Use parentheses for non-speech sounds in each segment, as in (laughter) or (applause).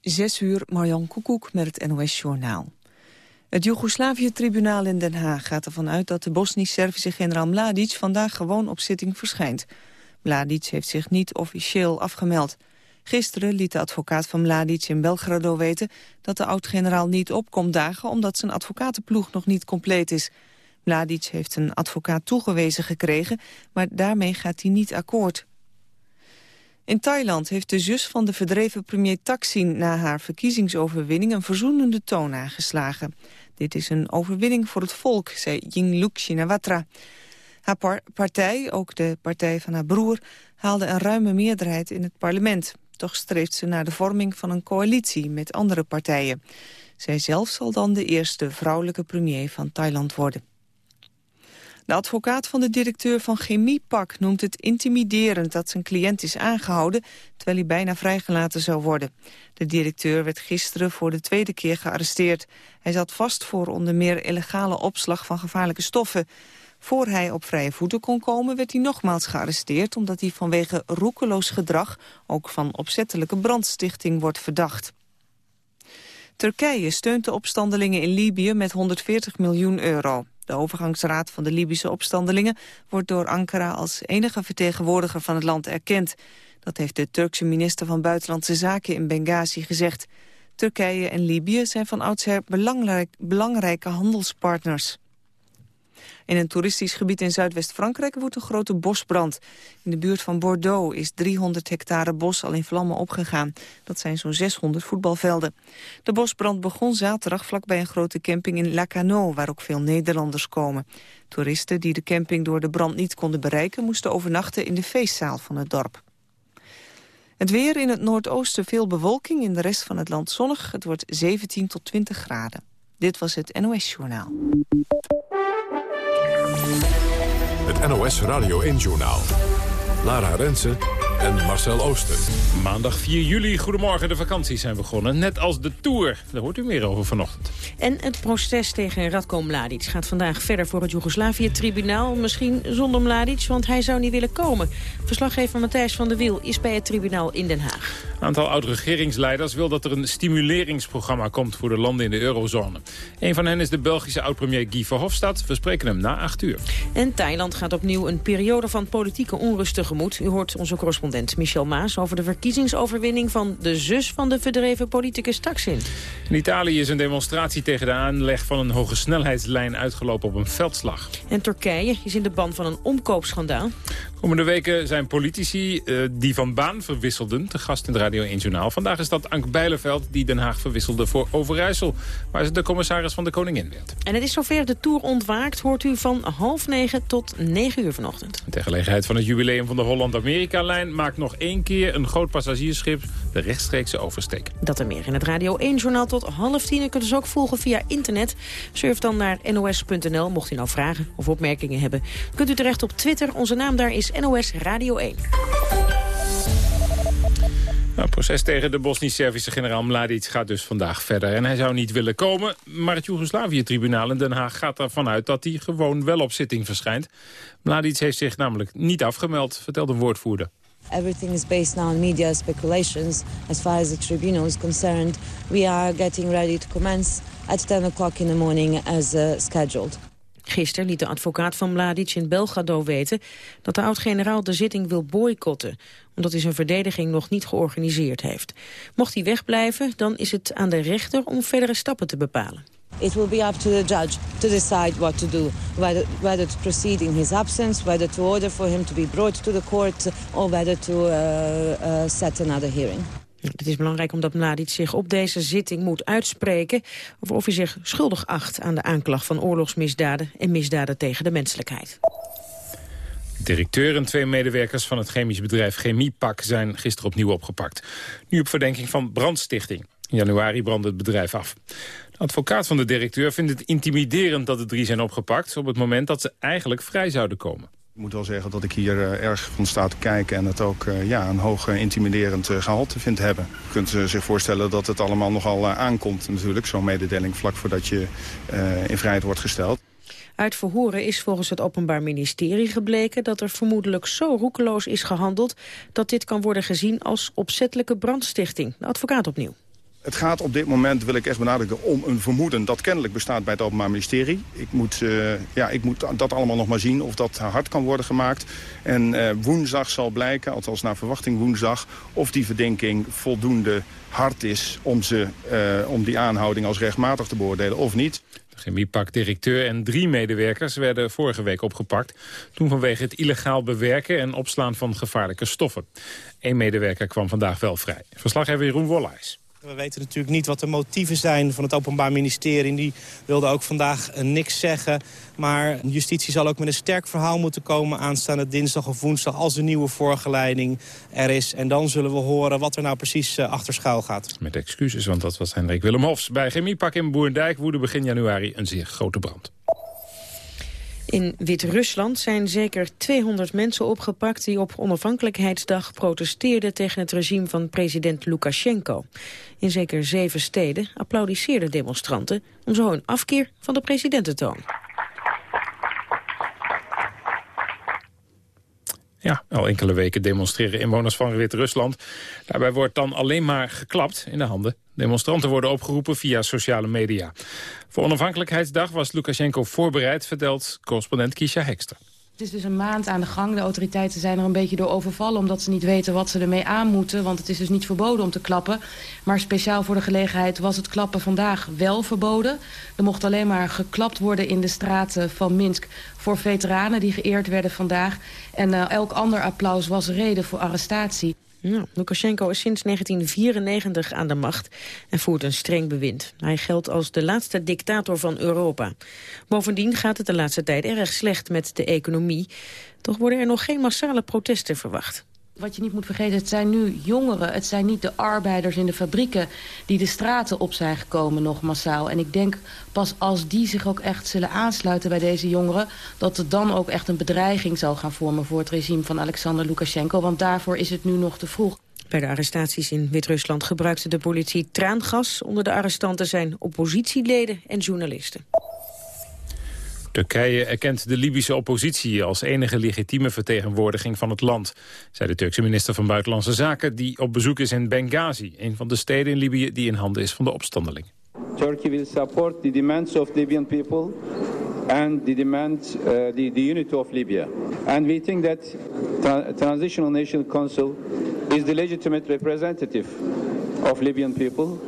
Zes uur, Marjan Koekoek met het NOS-journaal. Het Joegoslavië-tribunaal in Den Haag gaat ervan uit dat de Bosnisch-Servische generaal Mladic vandaag gewoon op zitting verschijnt. Mladic heeft zich niet officieel afgemeld. Gisteren liet de advocaat van Mladic in Belgrado weten dat de oud-generaal niet opkomt dagen omdat zijn advocatenploeg nog niet compleet is. Mladic heeft een advocaat toegewezen gekregen, maar daarmee gaat hij niet akkoord. In Thailand heeft de zus van de verdreven premier Thaksin na haar verkiezingsoverwinning een verzoenende toon aangeslagen. Dit is een overwinning voor het volk, zei Yingluck Shinawatra. Haar partij, ook de partij van haar broer, haalde een ruime meerderheid in het parlement. Toch streeft ze naar de vorming van een coalitie met andere partijen. Zij zelf zal dan de eerste vrouwelijke premier van Thailand worden. De advocaat van de directeur van Chemiepak noemt het intimiderend dat zijn cliënt is aangehouden, terwijl hij bijna vrijgelaten zou worden. De directeur werd gisteren voor de tweede keer gearresteerd. Hij zat vast voor onder meer illegale opslag van gevaarlijke stoffen. Voor hij op vrije voeten kon komen werd hij nogmaals gearresteerd... omdat hij vanwege roekeloos gedrag ook van opzettelijke brandstichting wordt verdacht. Turkije steunt de opstandelingen in Libië met 140 miljoen euro. De overgangsraad van de Libische opstandelingen wordt door Ankara als enige vertegenwoordiger van het land erkend. Dat heeft de Turkse minister van Buitenlandse Zaken in Benghazi gezegd. Turkije en Libië zijn van oudsher belangrijk, belangrijke handelspartners. In een toeristisch gebied in Zuidwest-Frankrijk woedt een grote bosbrand. In de buurt van Bordeaux is 300 hectare bos al in vlammen opgegaan. Dat zijn zo'n 600 voetbalvelden. De bosbrand begon zaterdag vlakbij een grote camping in Lacanau... waar ook veel Nederlanders komen. Toeristen die de camping door de brand niet konden bereiken... moesten overnachten in de feestzaal van het dorp. Het weer in het noordoosten veel bewolking, in de rest van het land zonnig. Het wordt 17 tot 20 graden. Dit was het NOS Journaal. Het NOS Radio 1-journaal. Lara Rensen en Marcel Ooster. Maandag 4 juli, goedemorgen, de vakanties zijn begonnen. Net als de Tour, daar hoort u meer over vanochtend. En het proces tegen Radko Mladic gaat vandaag verder voor het Joegoslavië-tribunaal. Misschien zonder Mladic, want hij zou niet willen komen. Verslaggever Matthijs van der Wiel is bij het tribunaal in Den Haag. Een aantal oud-regeringsleiders wil dat er een stimuleringsprogramma komt voor de landen in de eurozone. Een van hen is de Belgische oud-premier Guy Verhofstadt. We spreken hem na 8 uur. En Thailand gaat opnieuw een periode van politieke onrust tegemoet. U hoort onze correspondent Michel Maas over de verkiezingsoverwinning van de zus van de verdreven politicus Taksin. In Italië is een demonstratie tegen de aanleg van een hoge snelheidslijn uitgelopen op een veldslag. En Turkije is in de ban van een omkoopschandaal. Komende weken zijn politici uh, die van baan verwisselden te gast in het Radio 1 Journaal. Vandaag is dat Ank Bijleveld die Den Haag verwisselde voor Overijssel... waar ze de commissaris van de Koningin werd. En het is zover de Tour ontwaakt, hoort u van half negen tot negen uur vanochtend. Ter gelegenheid van het jubileum van de Holland-Amerika-lijn... maakt nog één keer een groot passagiersschip de rechtstreekse oversteek. Dat en meer in het Radio 1 Journaal tot half tien. U kunt dus ook volgen via internet. Surf dan naar nos.nl, mocht u nou vragen of opmerkingen hebben. Kunt u terecht op Twitter, onze naam daar is NOS Radio 1. Nou, het proces tegen de Bosnisch-Servische generaal Mladic gaat dus vandaag verder. En hij zou niet willen komen, maar het Joegoslavië-tribunaal in Den Haag gaat ervan uit dat hij gewoon wel op zitting verschijnt. Mladic heeft zich namelijk niet afgemeld, vertelt een woordvoerder. Everything is based now on media speculations. As far as the tribunal is concerned, we are getting ready to commence at 10 o'clock in the morning as uh, scheduled. Gisteren liet de advocaat van Mladic in Belgrado weten dat de oud-generaal de zitting wil boycotten, omdat hij zijn verdediging nog niet georganiseerd heeft. Mocht hij wegblijven, dan is het aan de rechter om verdere stappen te bepalen. It will be up to the judge to decide what to do, whether, whether to proceed in his absence, whether to order for him to be brought to the court, or whether to uh, uh, set another hearing. Het is belangrijk omdat Mladic zich op deze zitting moet uitspreken... over of hij zich schuldig acht aan de aanklacht van oorlogsmisdaden... en misdaden tegen de menselijkheid. Directeur en twee medewerkers van het chemisch bedrijf Chemiepak zijn gisteren opnieuw opgepakt. Nu op verdenking van brandstichting. In januari brandde het bedrijf af. Advocaat van de directeur vindt het intimiderend dat de drie zijn opgepakt... op het moment dat ze eigenlijk vrij zouden komen. Ik moet wel zeggen dat ik hier uh, erg van sta te kijken... en het ook uh, ja, een hoog uh, intimiderend gehalte vind hebben. Je kunt zich voorstellen dat het allemaal nogal aankomt natuurlijk. Zo'n mededeling vlak voordat je in vrijheid wordt gesteld. Uit verhoren is volgens het Openbaar Ministerie gebleken dat er vermoedelijk zo roekeloos is gehandeld dat dit kan worden gezien als opzettelijke brandstichting. De advocaat opnieuw. Het gaat op dit moment, wil ik echt benadrukken, om een vermoeden dat kennelijk bestaat bij het Openbaar Ministerie. Ik moet, uh, ja, ik moet dat allemaal nog maar zien of dat hard kan worden gemaakt. En uh, woensdag zal blijken, althans naar verwachting woensdag, of die verdenking voldoende hard is om, ze, uh, om die aanhouding als rechtmatig te beoordelen of niet. De chemiepak-directeur en drie medewerkers werden vorige week opgepakt. Toen vanwege het illegaal bewerken en opslaan van gevaarlijke stoffen. Eén medewerker kwam vandaag wel vrij. Verslaggever Jeroen Wollhuis. We weten natuurlijk niet wat de motieven zijn van het Openbaar Ministerie. Die wilde ook vandaag uh, niks zeggen. Maar justitie zal ook met een sterk verhaal moeten komen aanstaande dinsdag of woensdag... als een nieuwe voorgeleiding er is. En dan zullen we horen wat er nou precies uh, achter schuil gaat. Met excuses, want dat was Hendrik Willem Hofs. Bij Chemiepak in Boerendijk woedde begin januari een zeer grote brand. In Wit-Rusland zijn zeker 200 mensen opgepakt die op onafhankelijkheidsdag protesteerden tegen het regime van president Lukashenko. In zeker zeven steden applaudisseerden demonstranten om zo hun afkeer van de president te tonen. Ja, al enkele weken demonstreren inwoners van Wit-Rusland. Daarbij wordt dan alleen maar geklapt in de handen. Demonstranten worden opgeroepen via sociale media. Voor onafhankelijkheidsdag was Lukashenko voorbereid, vertelt correspondent Kisha Hekster. Het is dus een maand aan de gang. De autoriteiten zijn er een beetje door overvallen... omdat ze niet weten wat ze ermee aan moeten. Want het is dus niet verboden om te klappen. Maar speciaal voor de gelegenheid was het klappen vandaag wel verboden. Er mocht alleen maar geklapt worden in de straten van Minsk... voor veteranen die geëerd werden vandaag. En uh, elk ander applaus was reden voor arrestatie. Ja, Lukashenko is sinds 1994 aan de macht en voert een streng bewind. Hij geldt als de laatste dictator van Europa. Bovendien gaat het de laatste tijd erg slecht met de economie. Toch worden er nog geen massale protesten verwacht wat je niet moet vergeten, het zijn nu jongeren. Het zijn niet de arbeiders in de fabrieken die de straten op zijn gekomen nog massaal. En ik denk pas als die zich ook echt zullen aansluiten bij deze jongeren... dat het dan ook echt een bedreiging zal gaan vormen voor het regime van Alexander Lukashenko. Want daarvoor is het nu nog te vroeg. Bij de arrestaties in Wit-Rusland gebruikte de politie traangas. Onder de arrestanten zijn oppositieleden en journalisten. Turkije erkent de Libische oppositie als enige legitieme vertegenwoordiging van het land, zei de Turkse minister van Buitenlandse Zaken die op bezoek is in Benghazi, een van de steden in Libië die in handen is van de opstandelingen. Turkey will support the demands of Libyan people and the demand uh, the, the unity of Libya. And we think that tra Transitional National Council is the legitimate representative of Libyan people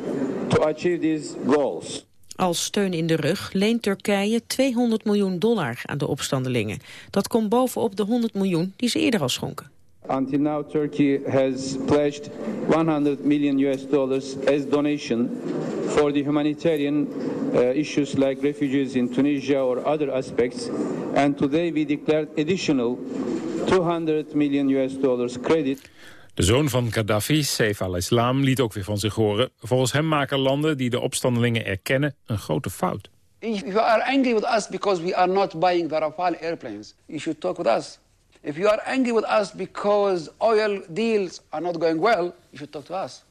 to achieve these goals. Als steun in de rug leent Turkije 200 miljoen dollar aan de opstandelingen. Dat komt bovenop de 100 miljoen die ze eerder al schonken. Until now Turkey has pledged 100 million US dollars as donation for the humanitarian uh, issues like refugees in Tunisia or other aspects. And today we declared additional 200 million US dollars credit de zoon van Gaddafi, Saif al-Islam, liet ook weer van zich horen. Volgens hem maken landen die de opstandelingen erkennen een grote fout. If you are angry with us because we are not buying the Rafale airplanes, you should talk with us. If you are angry with us because oil deals are not going well, you should talk to us.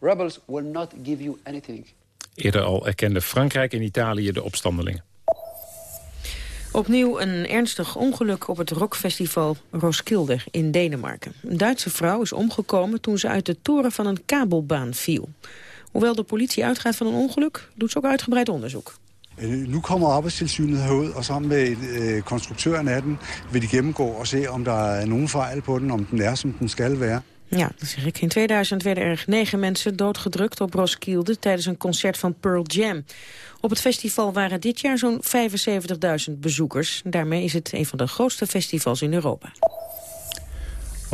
Rebels will not give you anything. Eerder al erkenden Frankrijk en Italië de opstandelingen. Opnieuw een ernstig ongeluk op het rockfestival Roskilde in Denemarken. Een Duitse vrouw is omgekomen toen ze uit de toren van een kabelbaan viel. Hoewel de politie uitgaat van een ongeluk, doet ze ook uitgebreid onderzoek. Øh, nu kommer arbejdstilsynet herud, og sammen med øh, construktøren af den vil de gennemgå og se, om der er nogen fejl på den, om den er, som den skal være. Ja, dat zeg ik. In 2000 werden er negen mensen doodgedrukt op Roskilde tijdens een concert van Pearl Jam. Op het festival waren dit jaar zo'n 75.000 bezoekers. Daarmee is het een van de grootste festivals in Europa.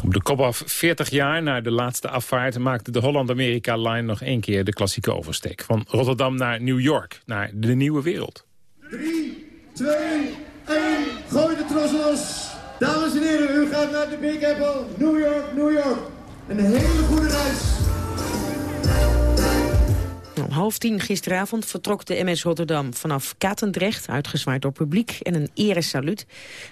Op de kop af 40 jaar na de laatste afvaart maakte de Holland-Amerika-line nog één keer de klassieke oversteek. Van Rotterdam naar New York, naar de nieuwe wereld. 3, 2, 1, gooi de tros los. Dames en heren, u gaat naar de Big Apple, New York, New York. Een hele goede reis. Om half tien gisteravond vertrok de MS Rotterdam vanaf Katendrecht, uitgezwaaid door publiek en een eresaluut.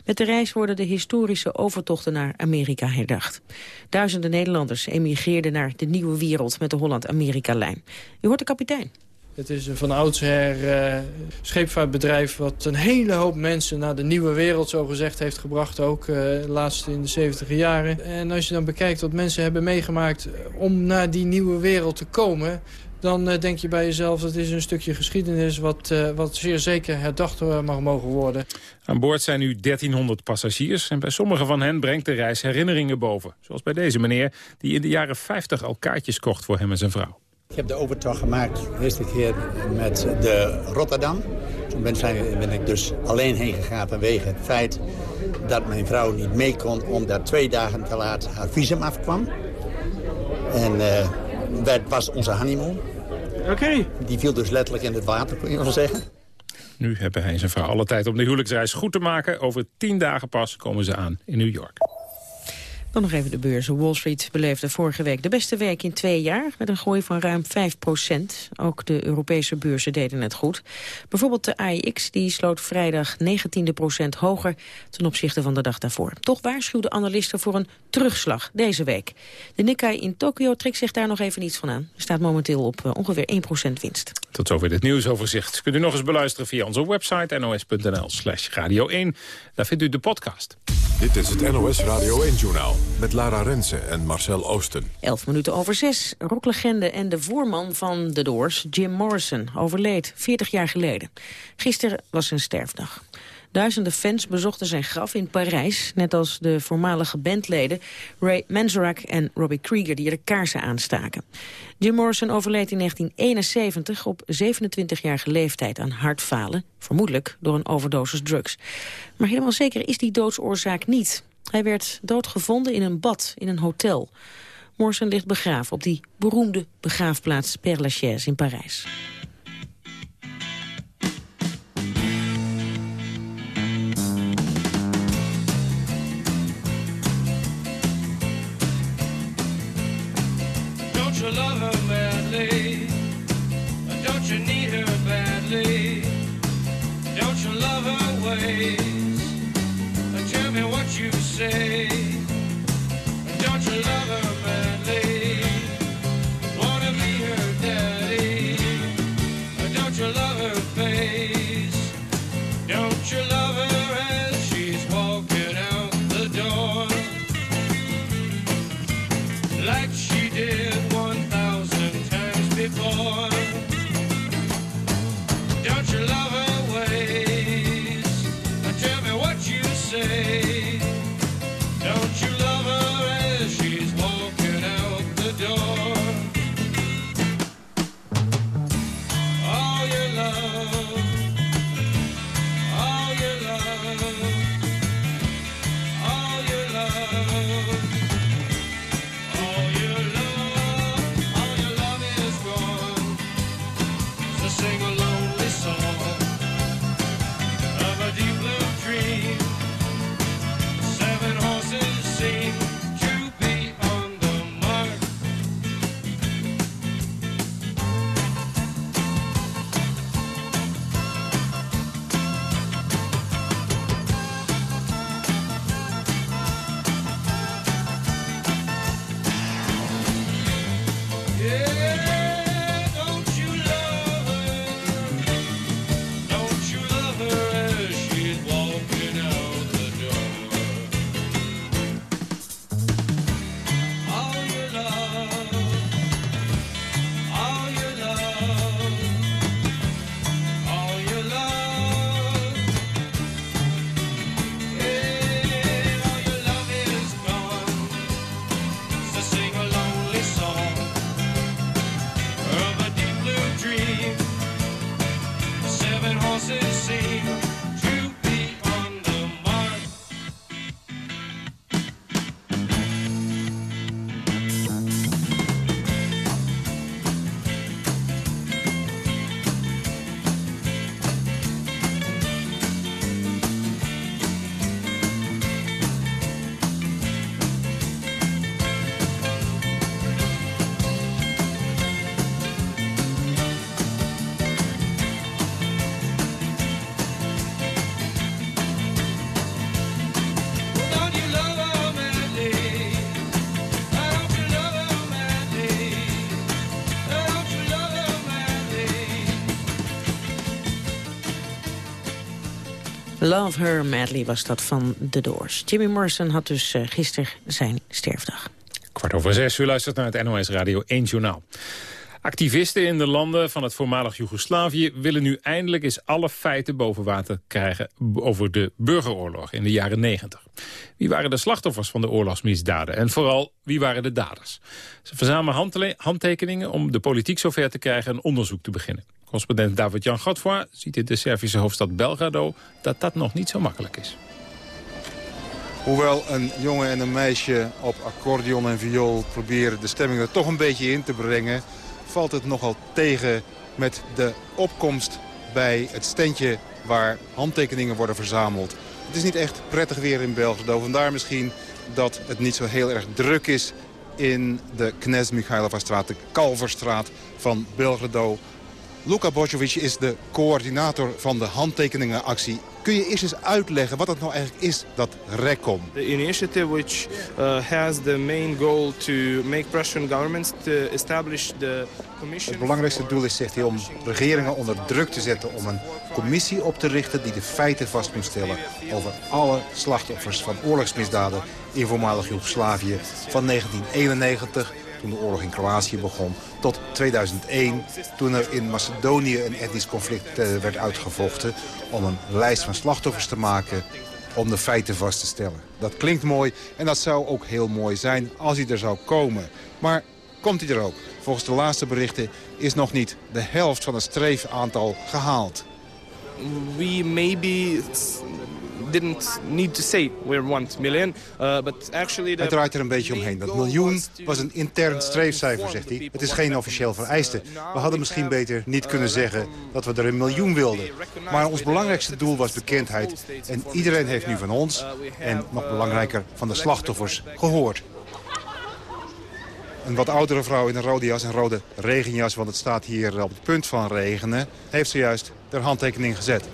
Met de reis worden de historische overtochten naar Amerika herdacht. Duizenden Nederlanders emigreerden naar de nieuwe wereld met de Holland-Amerika-lijn. U hoort de kapitein. Het is een van oudsher uh, scheepvaartbedrijf wat een hele hoop mensen naar de nieuwe wereld zo gezegd heeft gebracht. Ook uh, laatst in de 70 jaren. En als je dan bekijkt wat mensen hebben meegemaakt om naar die nieuwe wereld te komen dan eh, denk je bij jezelf... dat is een stukje geschiedenis wat, uh, wat zeer zeker herdacht mag mogen worden. Aan boord zijn nu 1300 passagiers... en bij sommigen van hen brengt de reis herinneringen boven. Zoals bij deze meneer die in de jaren 50 al kaartjes kocht voor hem en zijn vrouw. Ik heb de overtocht gemaakt de eerste keer met de Rotterdam. Toen ben, ben ik dus alleen heen gegaan vanwege het feit dat mijn vrouw niet mee kon... omdat twee dagen te laat haar visum afkwam. En uh, dat was onze honeymoon. Oké. Die viel dus letterlijk in het water, kun je wel zeggen. Nu hebben hij en zijn vrouw alle tijd om de huwelijksreis goed te maken. Over tien dagen pas komen ze aan in New York. Dan nog even de beurzen. Wall Street beleefde vorige week de beste week in twee jaar... met een groei van ruim 5 procent. Ook de Europese beurzen deden het goed. Bijvoorbeeld de AIX die sloot vrijdag 19 procent hoger... ten opzichte van de dag daarvoor. Toch waarschuwden analisten voor een terugslag deze week. De Nikkei in Tokio trekt zich daar nog even niets van aan. Er staat momenteel op eh, ongeveer 1 procent winst. Tot zover dit nieuwsoverzicht. Kunt u nog eens beluisteren via onze website nos.nl slash radio 1. Daar vindt u de podcast. Dit is het NOS Radio 1-journaal met Lara Rensen en Marcel Oosten. Elf minuten over zes. Rocklegende en de voorman van The Doors, Jim Morrison, overleed 40 jaar geleden. Gisteren was zijn sterfdag. Duizenden fans bezochten zijn graf in Parijs... net als de voormalige bandleden Ray Manzarek en Robbie Krieger... die er de kaarsen aanstaken. Jim Morrison overleed in 1971 op 27-jarige leeftijd aan hartfalen... vermoedelijk door een overdosis drugs. Maar helemaal zeker is die doodsoorzaak niet. Hij werd doodgevonden in een bad in een hotel. Morrison ligt begraven op die beroemde begraafplaats Père Lachaise in Parijs. Say. Love Her Madly was dat van The Doors. Jimmy Morrison had dus uh, gisteren zijn sterfdag. Kwart over zes, u luistert naar het NOS Radio 1 Journaal. Activisten in de landen van het voormalig Joegoslavië... willen nu eindelijk eens alle feiten boven water krijgen... over de burgeroorlog in de jaren 90. Wie waren de slachtoffers van de oorlogsmisdaden? En vooral, wie waren de daders? Ze verzamelen handtekeningen om de politiek zover te krijgen... een onderzoek te beginnen. Correspondent David-Jan Godfoy ziet in de Servische hoofdstad Belgrado... dat dat nog niet zo makkelijk is. Hoewel een jongen en een meisje op accordeon en viool proberen de stemming er toch een beetje in te brengen... valt het nogal tegen met de opkomst bij het standje waar handtekeningen worden verzameld. Het is niet echt prettig weer in Belgrado. Vandaar misschien dat het niet zo heel erg druk is in de Knez Michailova-straat, de Kalverstraat van Belgrado. Luka Bojovic is de coördinator van de handtekeningenactie. Kun je eerst eens uitleggen wat het nou eigenlijk is, dat RECOM? The initiative which uh, has the main goal to make Russian governments to establish the commission... Het belangrijkste doel is, zegt hij, om regeringen onder druk te zetten... om een commissie op te richten die de feiten vast moet stellen... over alle slachtoffers van oorlogsmisdaden in voormalig Joegoslavië... van 1991 toen de oorlog in Kroatië begon, tot 2001... toen er in Macedonië een etnisch conflict eh, werd uitgevochten... om een lijst van slachtoffers te maken om de feiten vast te stellen. Dat klinkt mooi en dat zou ook heel mooi zijn als hij er zou komen. Maar komt hij er ook? Volgens de laatste berichten is nog niet de helft van het streefaantal gehaald. We maybe didn't need to say uh, but actually... Draait er een beetje omheen. Dat miljoen was een intern streefcijfer, zegt hij. Het is geen officieel vereiste. We hadden misschien beter niet kunnen zeggen dat we er een miljoen wilden. Maar ons belangrijkste doel was bekendheid. En iedereen heeft nu van ons, en nog belangrijker, van de slachtoffers, gehoord. Een wat oudere vrouw in een rode jas en rode regenjas... want het staat hier op het punt van regenen... heeft zojuist haar handtekening gezet.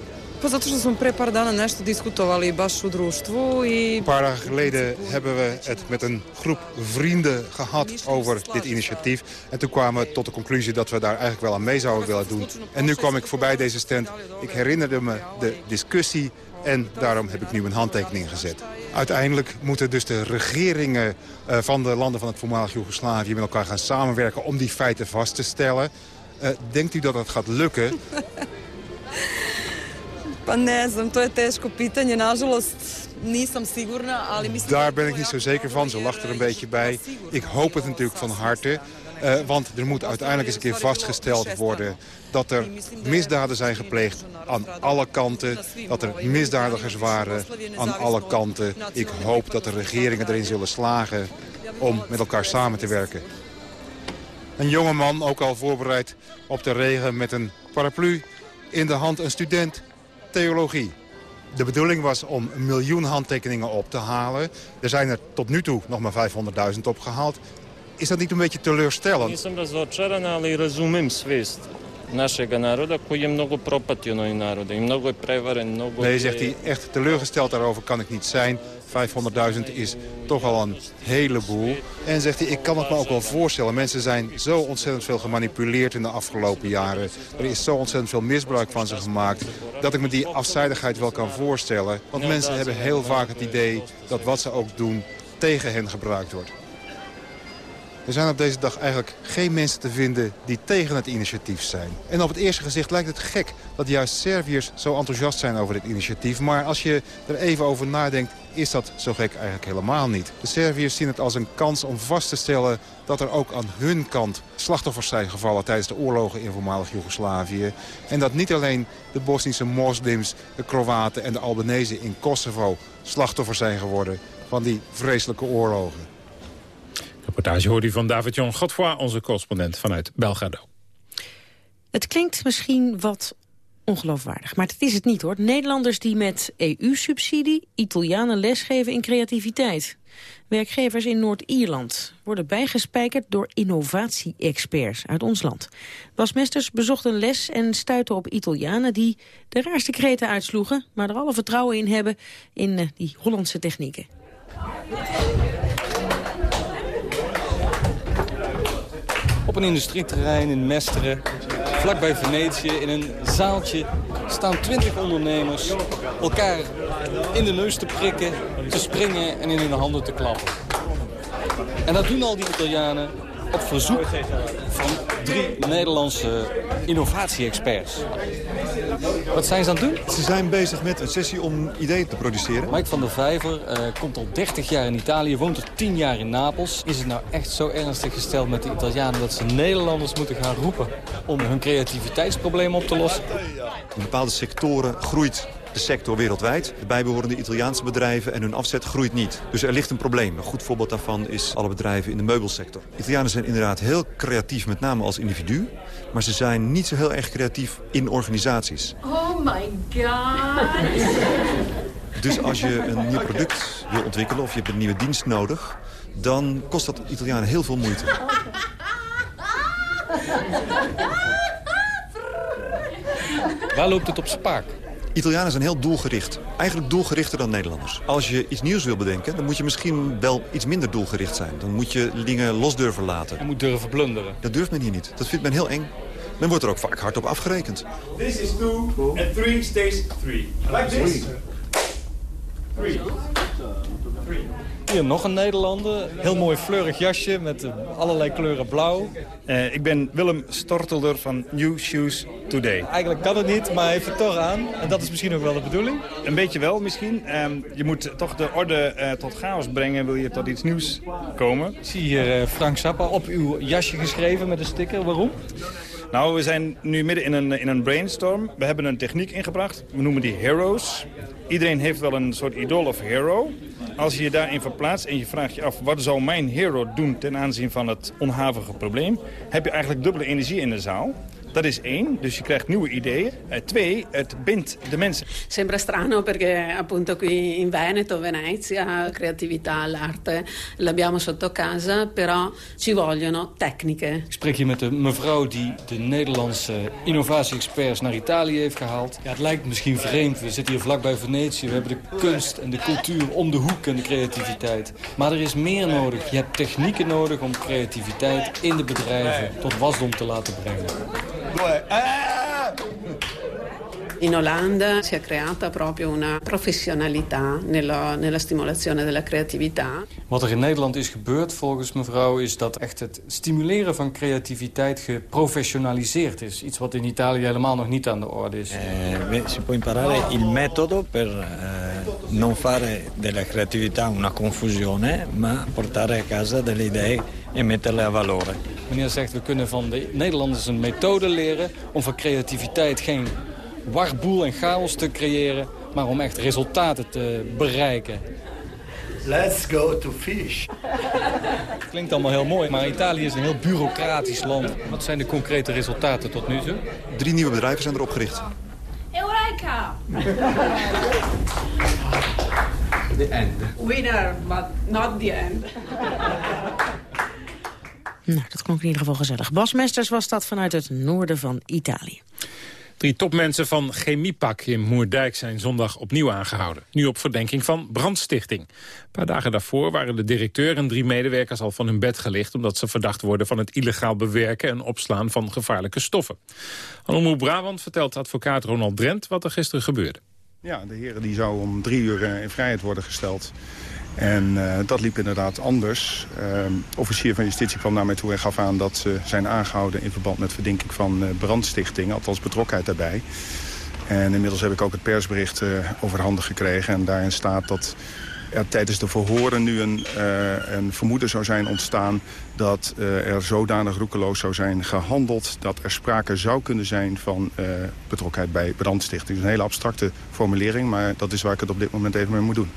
Pa zato što smo pre par dana nešto diskutovali baš u društvu i... Een paar dagen geleden hebben we het met een groep vrienden gehad over dit initiatief. En toen kwamen we tot de conclusie dat we daar eigenlijk wel aan mee zouden willen doen. En nu kwam ik voorbij deze stand. Ik herinnerde me de discussie en daarom heb ik nu een handtekening gezet. Uiteindelijk moeten dus de regeringen uh, van de landen van het voormalig Joegoslavië... met elkaar gaan samenwerken om die feiten vast te stellen. Uh, denkt u dat dat gaat lukken? (laughs) Pa ne znam, to je teško pitanje. Nažalost, nisam sigurna, ali mislim... Daar ben ik niet zo zeker van. Ze lacht er een beetje bij. Ik hoop het natuurlijk van harte. Uh, want er moet uiteindelijk eens een keer vastgesteld worden... dat er misdaden zijn gepleegd aan alle kanten. Dat er misdadigers waren aan alle kanten. Ik hoop dat de regeringen erin zullen slagen om met elkaar samen te werken. Een jonge man, ook al voorbereid op de regen met een paraplu in de hand. Een student theologie. De bedoeling was om een miljoen handtekeningen op te halen. Er zijn er tot nu toe nog maar 500.000 opgehaald. Is dat niet een beetje teleurstellend? Ali razumem svest našega naroda koji je mnogo mnogo mnogo Nee, zegt hij, echt teleurgesteld daarover kan ik niet zijn. 500.000 is toch al een heleboel. En zegt hij, ik kan het me ook wel voorstellen. Mensen zijn zo ontzettend veel gemanipuleerd in de afgelopen jaren. Er is zo ontzettend veel misbruik van ze gemaakt. Dat ik me die afzijdigheid wel kan voorstellen. Want mensen hebben heel vaak het idee dat wat ze ook doen tegen hen gebruikt wordt. Er zijn op deze dag eigenlijk geen mensen te vinden die tegen het initiatief zijn. En op het eerste gezicht lijkt het gek dat juist Serviërs zo enthousiast zijn over dit initiatief. Maar als je er even over nadenkt, is dat zo gek eigenlijk helemaal niet. De Serviërs zien het als een kans om vast te stellen dat er ook aan hun kant slachtoffers zijn gevallen tijdens de oorlogen in voormalig Joegoslavië. En dat niet alleen de Bosnische moslims, de Kroaten en de Albanese in Kosovo slachtoffers zijn geworden van die vreselijke oorlogen. Reportage hoorde u van David-Jan Godfoy, onze correspondent vanuit Belgrado. Het klinkt misschien wat ongeloofwaardig, maar dat is het niet hoor. Nederlanders die met EU-subsidie Italianen lesgeven in creativiteit. Werkgevers in Noord-Ierland worden bijgespijkerd door innovatie-experts uit ons land. Bas Mesters bezocht een les en stuitte op Italianen die de raarste kreten uitsloegen, maar er alle vertrouwen in hebben in eh, die Hollandse technieken. Op een industrieterrein in Mesteren, vlakbij Venetië, in een zaaltje... staan twintig ondernemers elkaar in de neus te prikken, te springen en in hun handen te klappen. En dat doen al die Italianen op verzoek van drie Nederlandse innovatie-experts. Wat zijn ze aan het doen? Ze zijn bezig met een sessie om ideeën te produceren. Mike van der Vijver uh, komt al 30 jaar in Italië, woont er 10 jaar in Napels. Is het nou echt zo ernstig gesteld met de Italianen dat ze Nederlanders moeten gaan roepen om hun creativiteitsproblemen op te lossen? In bepaalde sectoren groeit de sector wereldwijd. De bijbehorende Italiaanse bedrijven en hun afzet groeit niet. Dus er ligt een probleem. Een goed voorbeeld daarvan is alle bedrijven in de meubelsector. Italianen zijn inderdaad heel creatief, met name als individu. Maar ze zijn niet zo heel erg creatief in organisaties. Oh my god. Dus als je een nieuw product wil ontwikkelen of je hebt een nieuwe dienst nodig... dan kost dat Italianen heel veel moeite. Waar loopt het op spaak? Italianen zijn heel doelgericht. Eigenlijk doelgerichter dan Nederlanders. Als je iets nieuws wil bedenken, dan moet je misschien wel iets minder doelgericht zijn. Dan moet je dingen los durven laten. Je moet durven blunderen. Dat durft men hier niet. Dat vindt men heel eng. Men wordt er ook vaak hard op afgerekend. This is two and three stays three. Like this. Three. Hier nog een Nederlander. Heel mooi fleurig jasje met allerlei kleuren blauw. Uh, ik ben Willem Stortelder van New Shoes Today. Eigenlijk kan het niet, maar hij heeft het toch aan. En dat is misschien ook wel de bedoeling? Een beetje wel misschien. Uh, je moet toch de orde uh, tot chaos brengen, wil je tot iets nieuws komen. Ik zie hier eh, Frank Zappa op uw jasje geschreven met een sticker. Waarom? Nou, we zijn nu midden in een, in een brainstorm. We hebben een techniek ingebracht. We noemen die Heroes. Iedereen heeft wel een soort idool of hero. Als je je daarin verplaatst en je vraagt je af... wat zou mijn hero doen ten aanzien van het onhavige probleem... heb je eigenlijk dubbele energie in de zaal. Dat is één, dus je krijgt nieuwe ideeën. Uh, twee, het bindt de mensen. Sembra strano perché appunto qui in Veneto, Venezia, creatività, l'arte l'abbiamo sotto casa, però ci vogliono tecniche. Ik spreek hier met de mevrouw die de Nederlandse innovatie-experts naar Italië heeft gehaald. Ja, het lijkt misschien vreemd, we zitten hier vlakbij Venetië. We hebben de kunst en de cultuur om de hoek en de creativiteit. Maar er is meer nodig. Je hebt technieken nodig om creativiteit in de bedrijven tot wasdom te laten brengen. In Olanda si è creata proprio una professionalità nella, nella stimolazione della creatività. Wat er in Nederland is gebeurd volgens mevrouw is dat echt het stimuleren van creativiteit geprofessionaliseerd is. Iets wat in Italië helemaal nog niet aan de orde is. Eh, si può imparare il metodo per eh, non fare della creatività una confusione, ma portare a casa delle idee e metterle a valore. Meneer zegt, we kunnen van de Nederlanders een methode leren... om van creativiteit geen warboel en chaos te creëren... maar om echt resultaten te bereiken. Let's go to fish. Klinkt allemaal heel mooi, maar Italië is een heel bureaucratisch land. Wat zijn de concrete resultaten tot nu toe? Drie nieuwe bedrijven zijn erop gericht. Eureka! The end. Winner, but not the end. Nou, dat klonk in ieder geval gezellig. Bas Mesters was dat vanuit het noorden van Italië. Drie topmensen van Chemiepak in Moerdijk zijn zondag opnieuw aangehouden. Nu op verdenking van brandstichting. Een paar dagen daarvoor waren de directeur en drie medewerkers al van hun bed gelicht... omdat ze verdacht worden van het illegaal bewerken en opslaan van gevaarlijke stoffen. Annemoe Brabant vertelt advocaat Ronald Drent wat er gisteren gebeurde. Ja, de heren die zou om drie uur in vrijheid worden gesteld. En uh, dat liep inderdaad anders. Uh, officier van justitie kwam naar mij toe en gaf aan dat ze zijn aangehouden... in verband met verdenking van uh, brandstichting, althans betrokkenheid daarbij. En inmiddels heb ik ook het persbericht overhandig gekregen. En daarin staat dat er tijdens de verhoren nu een, een vermoeden zou zijn ontstaan... dat er zodanig roekeloos zou zijn gehandeld... dat er sprake zou kunnen zijn van betrokkenheid bij brandstichting. Is een hele abstracte formulering, maar dat is waar ik het op dit moment even mee moet doen.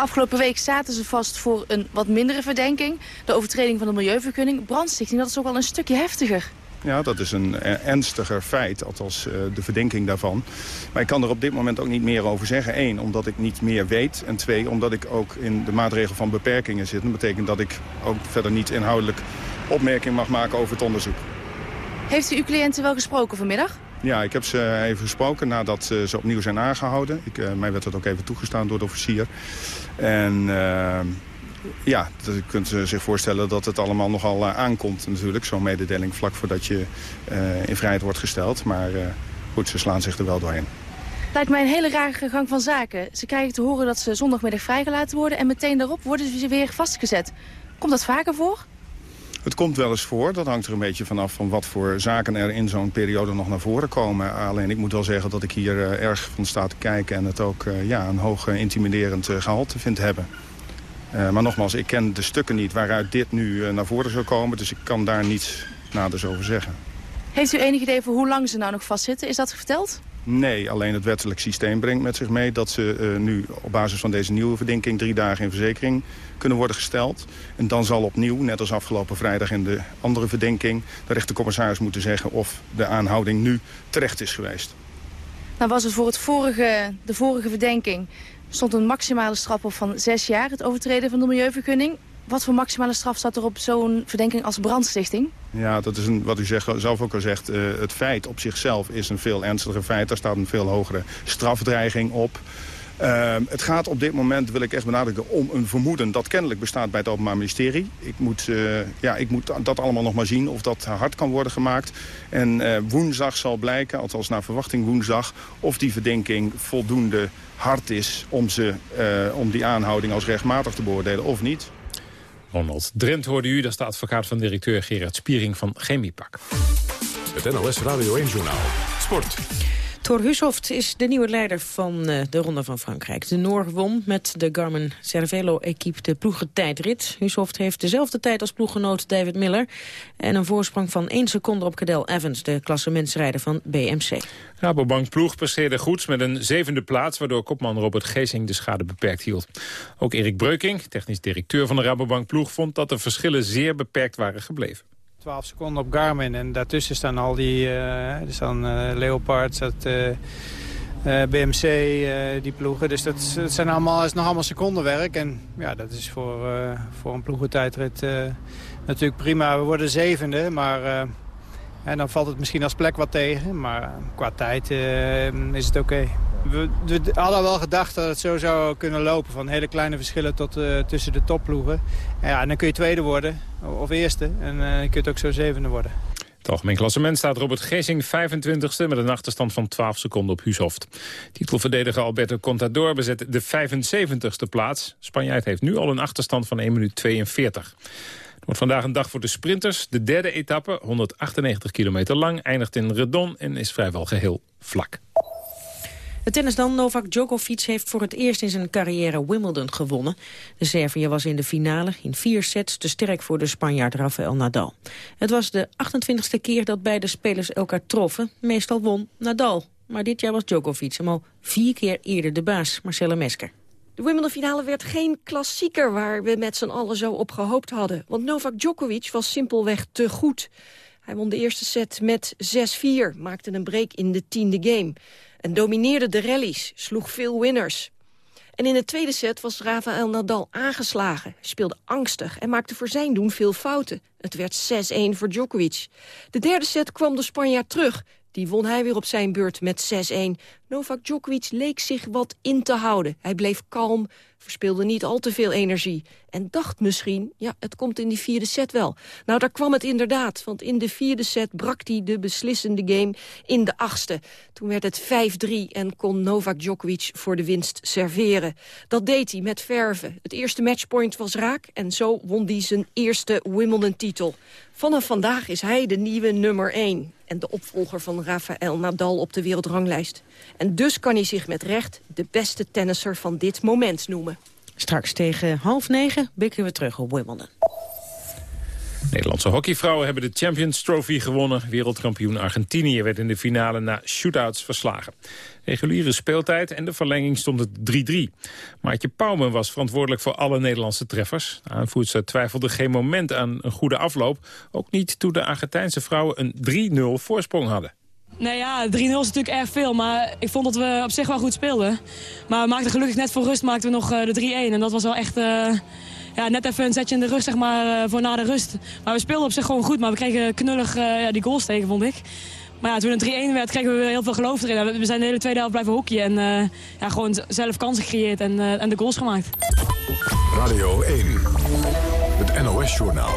Afgelopen week zaten ze vast voor een wat mindere verdenking. De overtreding van de milieuvergunning. Brandstichting, dat is ook wel een stukje heftiger. Ja, dat is een ernstiger feit, althans uh, de verdenking daarvan. Maar ik kan er op dit moment ook niet meer over zeggen. Eén, omdat ik niet meer weet. En twee, omdat ik ook in de maatregel van beperkingen zit. Dat betekent dat ik ook verder niet inhoudelijk opmerking mag maken over het onderzoek. Heeft u uw cliënten wel gesproken vanmiddag? Ja, ik heb ze even gesproken nadat ze opnieuw zijn aangehouden. Ik, uh, mij werd dat ook even toegestaan door de officier. En uh, ja, je kunt zich voorstellen dat het allemaal nogal uh, aankomt natuurlijk. Zo'n mededeling vlak voordat je in vrijheid wordt gesteld. Maar goed, ze slaan zich er wel doorheen. Lijkt mij een hele rare gang van zaken. Ze krijgen te horen dat ze zondagmiddag vrijgelaten worden... en meteen daarop worden ze weer vastgezet. Komt dat vaker voor? Het komt wel eens voor. Dat hangt er een beetje vanaf van wat voor zaken er in zo'n periode nog naar voren komen. Alleen ik moet wel zeggen dat ik hier uh, erg van sta te kijken... en het ook uh, ja, een hoog uh, intimiderend gehalte vind hebben. maar nogmaals, ik ken de stukken niet waaruit dit nu naar voren zou komen. Dus ik kan daar niets naders over zeggen. Heeft u enig idee voor hoe lang ze nou nog vastzitten? Is dat verteld? Nee, alleen het wettelijk systeem brengt met zich mee... dat ze uh, nu op basis van deze nieuwe verdenking drie dagen in verzekering kunnen worden gesteld. En dan zal opnieuw, net als afgelopen vrijdag in de andere verdenking... de rechtercommissaris moeten zeggen of de aanhouding nu terecht is geweest. Nou was het voor het vorige, de vorige verdenking stond een maximale straf op van zes jaar... het overtreden van de milieuvergunning. Wat voor maximale straf staat er op zo'n verdenking als brandstichting? Ja, dat is een, wat u zelf ook al zegt. Uh, het feit op zichzelf is een veel ernstiger feit. Daar staat een veel hogere strafdreiging op. Uh, het gaat op dit moment, wil ik echt benadrukken, om een vermoeden dat kennelijk bestaat bij het Openbaar Ministerie. Ik moet, uh, ja, ik moet dat allemaal nog maar zien of dat hard kan worden gemaakt. En uh, woensdag zal blijken, althans naar verwachting woensdag, of die verdenking voldoende hard is om, ze, om die aanhouding als rechtmatig te beoordelen of niet. Ronald Drent hoorde u, dat is de advocaat van directeur Gerard Spiering van Chemiepak. Het NOS Radio 1 Journaal. Sport. Thor Hushoft is de nieuwe leider van uh, de Ronde van Frankrijk. De Noor won met de Garmin Cervelo-equipe de ploegentijdrit. Hushoft heeft dezelfde tijd als ploeggenoot David Miller... en een voorsprong van 1 seconde op Cadel Evans, de klassementsrijder van BMC. Rabobank ploeg presteerde goed met een zevende plaats... waardoor kopman Robert Geesing de schade beperkt hield. Ook Erik Breukink, technisch directeur van de Rabobank ploeg... vond dat de verschillen zeer beperkt waren gebleven. 12 seconden op Garmin en daartussen staan al die, uh, er staan uh, staat, uh, BMC, die ploegen. Dus dat, dat, zijn allemaal, is nog allemaal secondenwerk. En ja, dat is voor, voor een ploegentijdrit natuurlijk prima. We worden zevende, maar en dan valt het misschien als plek wat tegen. Maar qua tijd is het oké. We, we, hadden wel gedacht dat het zo zou kunnen lopen. Van hele kleine verschillen tot tussen de topploegen. En, ja, en dan kun je tweede worden of eerste. En uh, je kunt ook zo zevende worden. Het algemeen klassement staat Robert Geesing 25e... met een achterstand van 12 seconden op Huushoft. Titelverdediger Alberto Contador bezet de 75e plaats. Spanjaard heeft nu al een achterstand van 1 minuut 42. Vandaag een dag voor de sprinters. De derde etappe, 198 kilometer lang, eindigt in Redon... en is vrijwel geheel vlak. De tennisdan Novak Djokovic heeft voor het eerst in zijn carrière Wimbledon gewonnen. De Serviër was in de finale in vier sets te sterk voor de Spanjaard Rafael Nadal. Het was de 28e keer dat beide spelers elkaar troffen. Meestal won Nadal. Maar dit jaar was Djokovic hem al vier keer eerder de baas, Marcella Mesker. De Wimbledon-finale werd geen klassieker waar we met z'n allen zo op gehoopt hadden. Want Novak Djokovic was simpelweg te goed. Hij won de eerste set met 6-4, maakte een break in de tiende game en domineerde de rallies, sloeg veel winners. En in de tweede set was Rafael Nadal aangeslagen. Speelde angstig en maakte voor zijn doen veel fouten. Het werd 6-1 voor Djokovic. De derde set kwam de Spanjaard terug. Die won hij weer op zijn beurt met 6-1. Novak Djokovic leek zich wat in te houden. Hij bleef kalm, verspeelde niet al te veel energie. En dacht misschien, ja, het komt in die vierde set wel. Nou, daar kwam het inderdaad, want in de vierde set brak hij de beslissende game in de achtste. Toen werd het 5-3 en kon Novak Djokovic voor de winst serveren. Dat deed hij met verven. Het eerste matchpoint was raak en zo won hij zijn eerste Wimbledon-titel. Vanaf vandaag is hij de nieuwe nummer 1 en de opvolger van Rafael Nadal op de wereldranglijst. En dus kan hij zich met recht de beste tennisser van dit moment noemen. Straks tegen half negen bikken we terug op Wimbledon. Nederlandse hockeyvrouwen hebben de Champions Trophy gewonnen. Wereldkampioen Argentinië werd in de finale na shootouts verslagen. Reguliere speeltijd en de verlenging stond het 3-3. Maartje Pauwme was verantwoordelijk voor alle Nederlandse treffers. De twijfelde geen moment aan een goede afloop. Ook niet toen de Argentijnse vrouwen een 3-0 voorsprong hadden. Nee ja, 3-0 is natuurlijk erg veel, maar ik vond dat we op zich wel goed speelden. Maar we maakten gelukkig net voor rust maakten we nog eh, de 3-1 en dat was wel echt... Uh, ja, net even een zetje in de rust zeg maar, uh, voor na de rust. Maar we speelden op zich gewoon goed, maar we kregen knullig ja, die goals tegen, vond ik. Maar ja, toen het 3-1 werd, kregen we heel veel geloof erin. We zijn de hele tweede helft blijven hockeyen en ja, gewoon zelf kansen gecreëerd en, en de goals gemaakt. Radio 1, het NOS-journaal.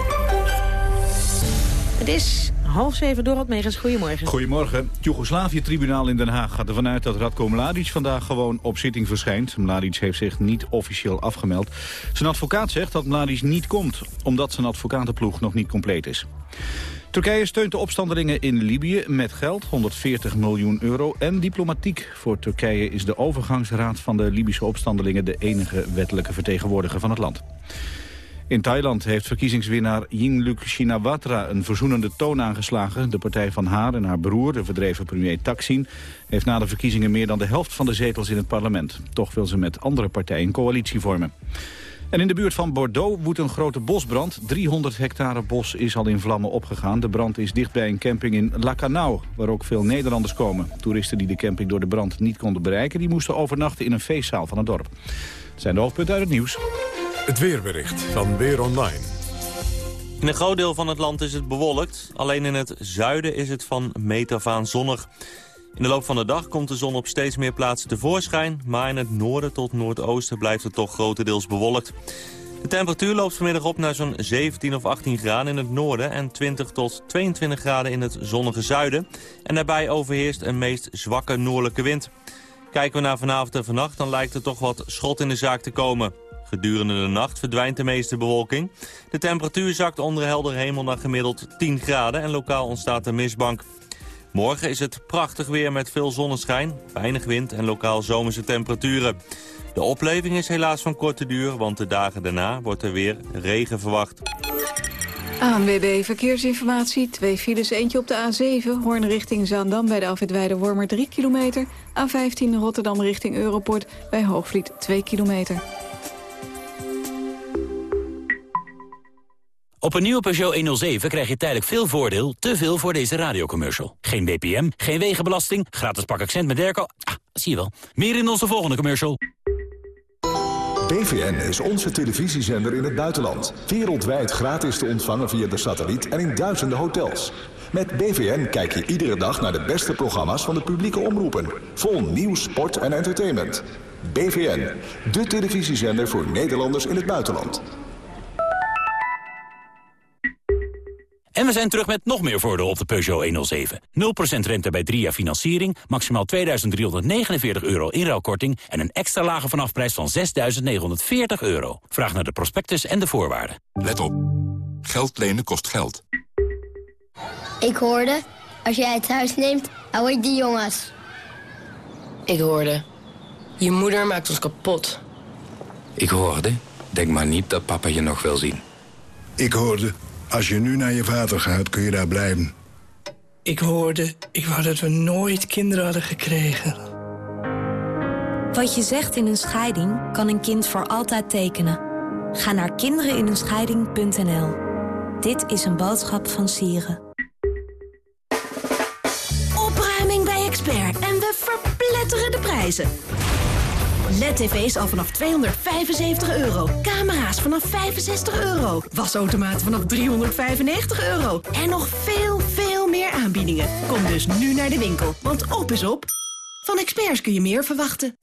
Het is half zeven. Dorot Megens, goedemorgen. Goedemorgen. Het Joegoslavië-tribunaal in Den Haag gaat ervan uit dat Radko Mladic vandaag gewoon op zitting verschijnt. Mladic heeft zich niet officieel afgemeld. Zijn advocaat zegt dat Mladic niet komt, omdat zijn advocatenploeg nog niet compleet is. Turkije steunt de opstandelingen in Libië met geld, 140 miljoen euro, en diplomatiek. Voor Turkije is de overgangsraad van de Libische opstandelingen de enige wettelijke vertegenwoordiger van het land. In Thailand heeft verkiezingswinnaar Yingluck Shinawatra een verzoenende toon aangeslagen. De partij van haar en haar broer, de verdreven premier Thaksin, heeft na de verkiezingen meer dan de helft van de zetels in het parlement. Toch wil ze met andere partijen coalitie vormen. En in de buurt van Bordeaux woedt een grote bosbrand. 300 hectare bos is al in vlammen opgegaan. De brand is dicht bij een camping in Lacanau, waar ook veel Nederlanders komen. Toeristen die de camping door de brand niet konden bereiken... die moesten overnachten in een feestzaal van het dorp. Dat zijn de hoofdpunten uit het nieuws. Het weerbericht van Weer Online. In een groot deel van het land is het bewolkt. Alleen in het zuiden is het van meet af aan zonnig. In de loop van de dag komt de zon op steeds meer plaatsen tevoorschijn... maar in het noorden tot noordoosten blijft het toch grotendeels bewolkt. De temperatuur loopt vanmiddag op naar zo'n 17 of 18 graden in het noorden... en 20 tot 22 graden in het zonnige zuiden. En daarbij overheerst een meest zwakke noordelijke wind. Kijken we naar vanavond en vannacht, dan lijkt er toch wat schot in de zaak te komen. Gedurende de nacht verdwijnt de meeste bewolking. De temperatuur zakt onder helder hemel naar gemiddeld 10 graden... en lokaal ontstaat een mistbank. Morgen is het prachtig weer met veel zonneschijn, weinig wind en lokaal zomerse temperaturen. De opleving is helaas van korte duur, want de dagen daarna wordt er weer regen verwacht. ANWB Verkeersinformatie. Twee files, eentje op de A7. Hoorn richting Zaandam bij de Alfred Wormer 3 kilometer. A15 Rotterdam richting Europort bij Hoogvliet 2 kilometer. Op een nieuwe Peugeot 107 krijg je tijdelijk veel voordeel, te veel voor deze radiocommercial. Geen BPM, geen wegenbelasting, gratis pak accent met Derco. Ah, zie je wel. Meer in onze volgende commercial. BVN is onze televisiezender in het buitenland. Wereldwijd gratis te ontvangen via de satelliet en in duizenden hotels. Met BVN kijk je iedere dag naar de beste programma's van de publieke omroepen. Vol nieuws, sport en entertainment. BVN, de televisiezender voor Nederlanders in het buitenland. En we zijn terug met nog meer voordeel op de Peugeot 107. 0% rente bij 3 jaar financiering, maximaal 2.349 euro inruilkorting... en een extra lage vanafprijs van 6.940 euro. Vraag naar de prospectus en de voorwaarden. Let op. Geld lenen kost geld. Ik hoorde, als jij het huis neemt, hou ik die jongens. Ik hoorde, je moeder maakt ons kapot. Ik hoorde, denk maar niet dat papa je nog wil zien. Ik hoorde, als je nu naar je vader gaat, kun je daar blijven. Ik hoorde, ik wou dat we nooit kinderen hadden gekregen. Wat je zegt in een scheiding kan een kind voor altijd tekenen. Ga naar kindereninenscheiding.nl. Dit is een boodschap van Sieren. Opruiming bij Expert en we verpletteren de prijzen. LED-tv's al vanaf 275 euro. Camera's vanaf 65 euro. Wasautomaten vanaf 395 euro. En nog veel, veel meer aanbiedingen. Kom dus nu naar de winkel, want op is op. Van experts kun je meer verwachten.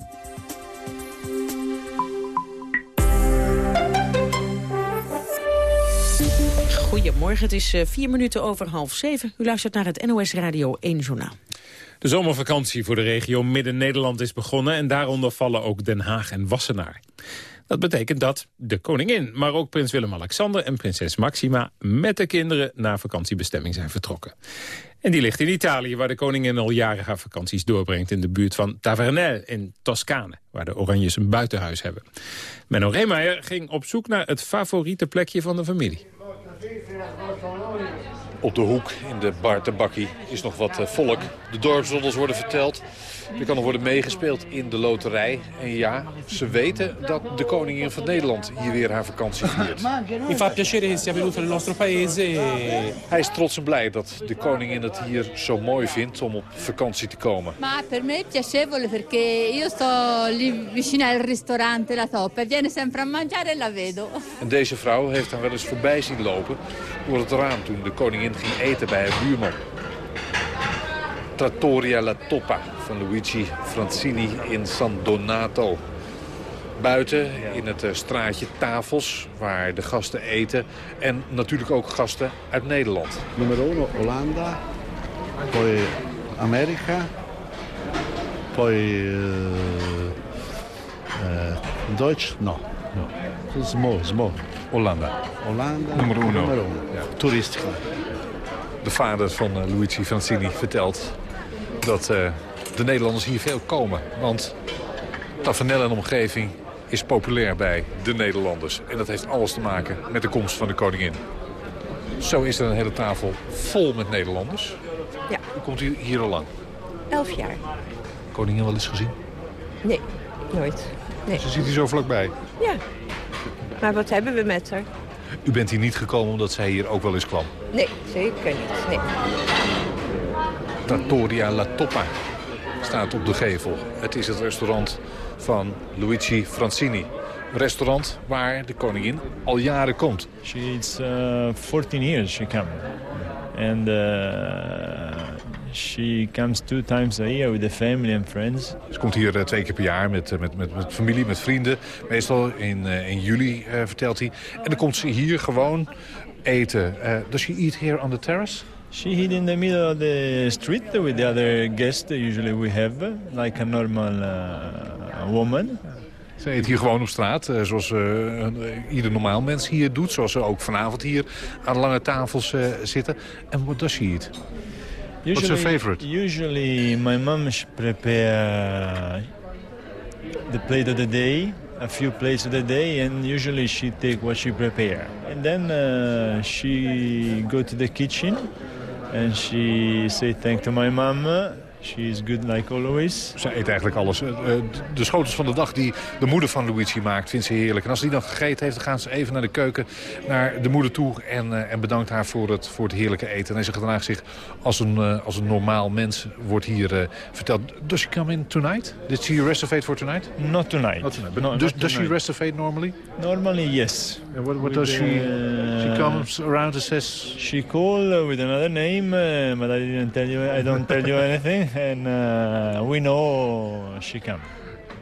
Goedemorgen, het is eh, vier minuten over half zeven. U luistert naar het NOS Radio 1 Journaal. De zomervakantie voor de regio Midden-Nederland is begonnen... en daaronder vallen ook Den Haag en Wassenaar. Dat betekent dat de koningin, maar ook prins Willem-Alexander... en prinses Maxima met de kinderen naar vakantiebestemming zijn vertrokken. En die ligt in Italië, waar de koningin al jaren haar vakanties doorbrengt... in de buurt van Tavernelle in Toscane, waar de Oranjes een buitenhuis hebben. Menno Reemeijer ging op zoek naar het favoriete plekje van de familie. Op de hoek in de bar Tabakkie is nog wat eh, volk. De dorpsroddels worden verteld. Er kan nog worden meegespeeld in de loterij. En ja, ze weten dat de koningin van Nederland hier weer haar vakantie viert. Mi fa piacere che sia venuto nel nostro paese. Hij is trots en blij dat de koningin het hier zo mooi vindt om op vakantie te komen. Ma per me è piacevole perché io sto lì vicino al ristorante La Toppa e viene sempre a mangiare e la vedo. En deze vrouw heeft dan wel eens voorbij zien lopen door het raam toen de koningin ging eten bij haar buurman. Trattoria La Toppa van Luigi Francini in San Donato. buiten in het eh, straatje tafels waar de gasten eten. En natuurlijk ook gasten uit Nederland. Nummer 1 Hollanda, poi Amerika, poi uh, uh, Duits, no. no. Small, small. Hollanda. Hollanda, Nummer uno. Nummer uno. Ja. Toeristisch. De vader van eh, Luigi Francini vertelt dat eh, de Nederlanders hier veel komen. Want Tafanel en omgeving is populair bij de Nederlanders. En dat heeft alles te maken met de komst van de koningin. Zo is er een hele tafel vol met Nederlanders. Ja. U komt u hier al lang. Elf jaar. Koningin wel eens gezien? Nee, nooit. Nee. Ze zit hier zo vlakbij. Ja. Maar wat hebben we met haar? U bent hier niet gekomen omdat zij hier ook wel eens kwam. Nee, zeker niet. Nee. Trattoria La Toppa staat op de gevel. Het is het restaurant van Luigi Francini. Een restaurant waar de koningin al jaren komt. She's uh, 14 years she come. And uh, she comes two times a year with the family and friends. Ze komt hier uh, twee keer per jaar met, met, met, met familie, met vrienden. Meestal in, uh, in juli, uh, vertelt hij. En dan komt ze hier gewoon eten. Uh, does she eat here on the terrace? She eat in the middle of the street with the other guests usually we have, like a normal uh, woman. Ze eet hier gewoon op straat, uh, zoals uh, ieder normaal mens hier doet. Zoals ze ook vanavond hier aan lange tafels uh, zitten. En what does she eat? Usually, What's her favorite? Usually my mom prepare the plate of the day, a few plates of the day, and usually she take what she prepare. And then uh, she go to the kitchen and she say thank to my mom. She is good like always. Ze eet eigenlijk alles. De schotels van de dag die de moeder van Luigi maakt, vindt ze heerlijk. En als die dan gegeten heeft, dan gaan ze even naar de keuken, naar de moeder toe... en, en bedankt haar voor het, voor het heerlijke eten. En ze gedraagt zich als een, als een normaal mens, wordt hier uh, verteld. Does she come in tonight? Did she reservate for tonight? Not tonight. Not tonight. But no, does, not does she reservate normally? Normally, yes. And what, what does she... the- she comes around and says... She call uh, with another name, uh, but I didn't tell you. I don't tell you (laughs) anything, and uh, we know she come.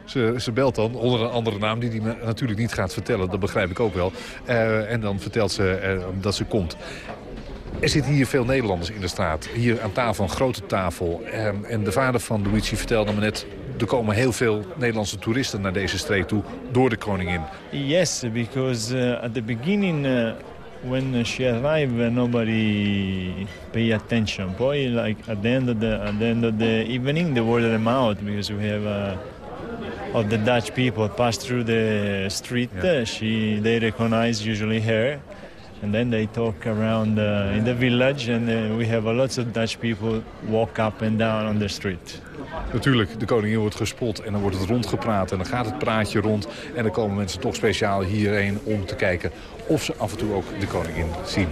Ze, ze belt dan onder een andere naam die hij natuurlijk niet gaat vertellen. Dat begrijp ik ook wel. Uh, en dan vertelt ze uh, dat ze komt. Er zitten hier veel Nederlanders in de straat. Hier aan tafel, een grote tafel. En, en de vader van Luigi vertelde me net... er komen heel veel Nederlandse toeristen naar deze streek toe door de koningin. Yes, because at the beginning, when she arrived, nobody pay attention. Boy, like at the end of the at the end of the evening, they word them out because we have. Uh, of the Dutch people pass through the street, uh, she they recognize usually her, and then they talk around uh, in the village, and uh, we have a lots of Dutch people walk up and down on the street. Natuurlijk, de koningin wordt gespot en dan wordt het rondgepraat en dan gaat het praatje rond. En dan komen mensen toch speciaal hierheen om te kijken of ze af en toe ook de koningin zien.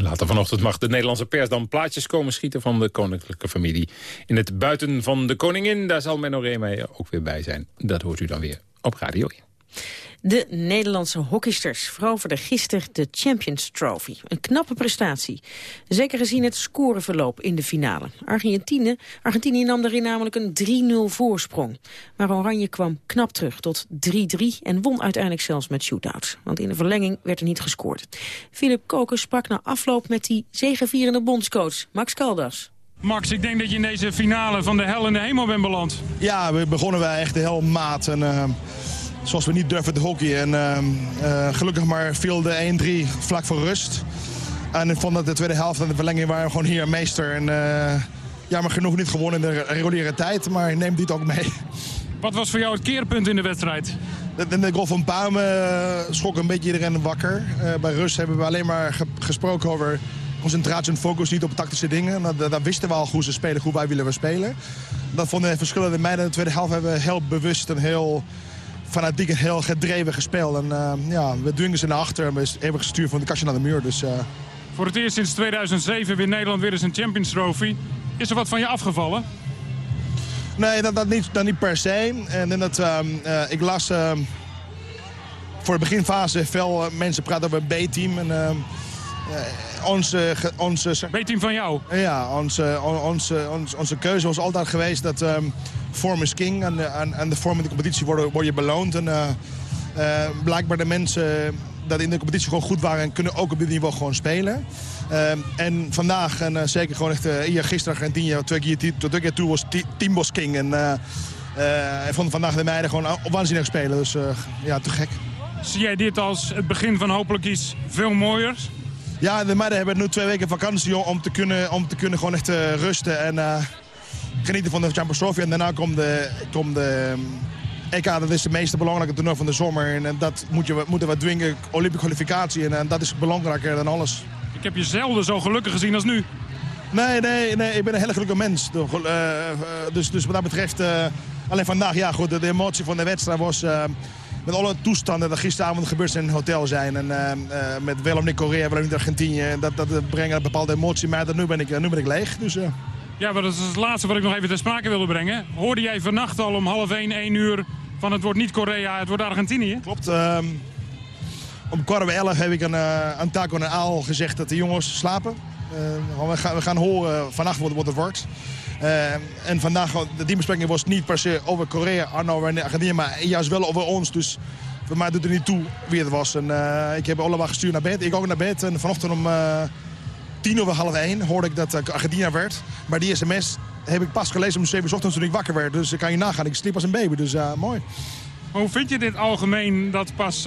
Later vanochtend mag de Nederlandse pers dan plaatjes komen schieten van de koninklijke familie. In het buiten van de koningin, daar zal Menno Reemeijer ook weer bij zijn. Dat hoort u dan weer op Radio 1. De Nederlandse hockeysters veroverden gisteren de Champions Trophy. Een knappe prestatie. Zeker gezien het scoreverloop in de finale. Argentinië, Argentinië nam daarin namelijk een 3-0 voorsprong. Maar Oranje kwam knap terug tot 3-3 en won uiteindelijk zelfs met shootouts. Want in de verlenging werd er niet gescoord. Philip Koken sprak na afloop met die zegevierende bondscoach Max Caldas. Max, ik denk dat je in deze finale van de hel in de hemel bent beland. Ja, we begonnen wij echt de hel maat. En, uh, zoals we niet durven te hockeyen. En uh, uh, gelukkig maar viel de 1-3 vlak voor rust. En ik vond dat de tweede helft en de verlenging waren gewoon hier meester. En jammer genoeg niet gewonnen in de reguliere tijd, maar neem dit ook mee. Wat was voor jou het keerpunt in de wedstrijd? In de goal van Pauwme schrok een beetje iedereen wakker. bij rust hebben we alleen maar ge gesproken over concentratie en focus, niet op tactische dingen. Dat, dat wisten we al hoe ze spelen, hoe wij willen we spelen. Dat vonden de verschillende meiden in de tweede helft hebben we heel bewust en heel fanatiek en heel gedreven gespeeld. En uh, ja, we dwingen ze naar achter en we hebben gestuurd van de kastje naar de muur. Dus, uh... Voor het eerst sinds 2007 wint Nederland weer eens een Champions Trophy. Is er wat van je afgevallen? Nee, dat, dat, niet, dat niet per se. En dat, uh, ik las voor de beginfase veel mensen praten over B-team. En onze, onze... B-team van jou? Ja, onze, onze, onze, onze keuze was altijd geweest dat um, vorm is king. En, de vorm in de competitie word, word je beloond. En uh, uh, blijkbaar de mensen dat in de competitie gewoon goed waren... en kunnen ook op dit niveau gewoon spelen. Uh, en vandaag, en zeker gewoon echt... hier gisteren Argentinië, twee keer, twee keer toe was Timbos king. En ik vond vandaag de meiden gewoon waanzinnig spelen. Dus ja, te gek. Zie jij dit als het begin van hopelijk iets veel mooiers? Ja, de meiden hebben nu twee weken vakantie om te kunnen, om te kunnen gewoon echt uh, rusten en uh, genieten van de Champions Trophy. En daarna komt de, komt de EK, dat is de meest belangrijke toernooi van de zomer. En, en dat moet je, moeten we dwingen, Olympische kwalificatie. En, en, dat is belangrijker dan alles. Ik heb je zelden zo gelukkig gezien als nu. Nee, nee, nee, ik ben een hele gelukkige mens. Dus, dus wat dat betreft, alleen vandaag, ja goed, de, de emotie van de wedstrijd was met alle toestanden dat gisteravond gebeurd in een hotel zijn. En uh, uh, met wel niet Korea, wel niet Argentinië. Dat, dat brengt een bepaalde emotie. Maar dat, nu, ben ik, nu ben ik leeg. Dus, uh. Ja, maar dat is het laatste wat ik nog even ter sprake wilde brengen. Hoorde jij vannacht al om half 1, 1 uur van het wordt niet Korea, het wordt Argentinië? Klopt. Ehm, om kwart over elf heb ik aan, aan Taco en Aal gezegd dat de jongens slapen. we, gaan, we gaan horen vannacht wat, wat het wordt. Uh, en vandaag, de teambespreking was niet per se over Korea, Arno en Argentinië, maar juist wel over ons. Dus voor mij doet het niet toe wie het was. En, uh, ik heb allemaal gestuurd naar bed. Ik ook naar bed. En vanochtend om uh, tien over half één hoorde ik dat Argentinië werd. Maar die sms heb ik pas gelezen om zeven ochtends toen ik wakker werd. Dus ik kan je nagaan. Ik sliep als een baby. Dus mooi. Hoe vind je dit algemeen dat pas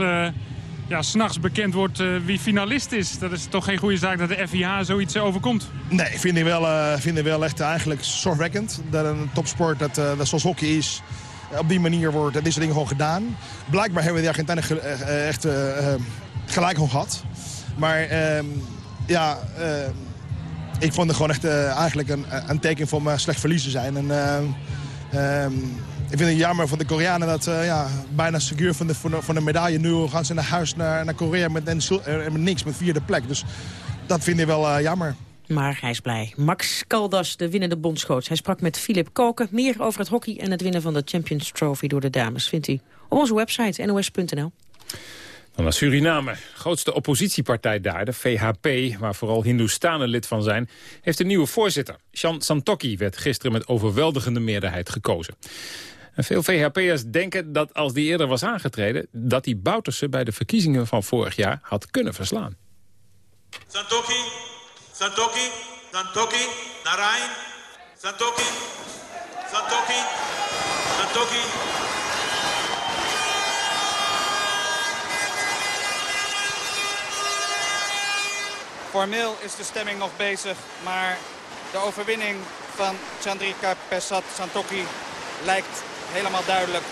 ja, s'nachts bekend wordt uh, wie finalist is. Dat is toch geen goede zaak dat de FIH zoiets overkomt? Nee, vind ik wel, uh, vind ik wel echt eigenlijk zorgwekkend. Dat een topsport dat, uh, dat zoals hockey is, op die manier wordt dit soort dingen gewoon gedaan. Blijkbaar hebben we de Argentijnen echt gelijk gewoon gehad. Maar ehm, ja, ik vond het gewoon echt eigenlijk een, een teken voor me slecht verliezen zijn. En, ehm, ik vind het jammer van de Koreanen dat uh, ja, bijna secuur van de, van de medaille. Nu gaan ze naar huis naar, naar Korea met, en, niks, met vierde plek. Dus dat vind ik wel jammer. Maar hij is blij. Max Caldas, de winnende bondscoach. Hij sprak met Filip Koken. Meer over het hockey en het winnen van de Champions Trophy door de dames... vindt u op onze website nos.nl. Dan naar Suriname. Grootste oppositiepartij daar, de VHP, waar vooral Hindoestanen lid van zijn, heeft een nieuwe voorzitter. Shan Santokhi werd gisteren met overweldigende meerderheid gekozen. En veel VHP'ers denken dat als die eerder was aangetreden... dat die Bouterse bij de verkiezingen van vorig jaar had kunnen verslaan. Santoki, Santoki, Santoki, Narain, Santoki, Santoki, Santoki. Formeel is de stemming nog bezig, maar de overwinning van Chandrika Persat Santoki lijkt helemaal duidelijk.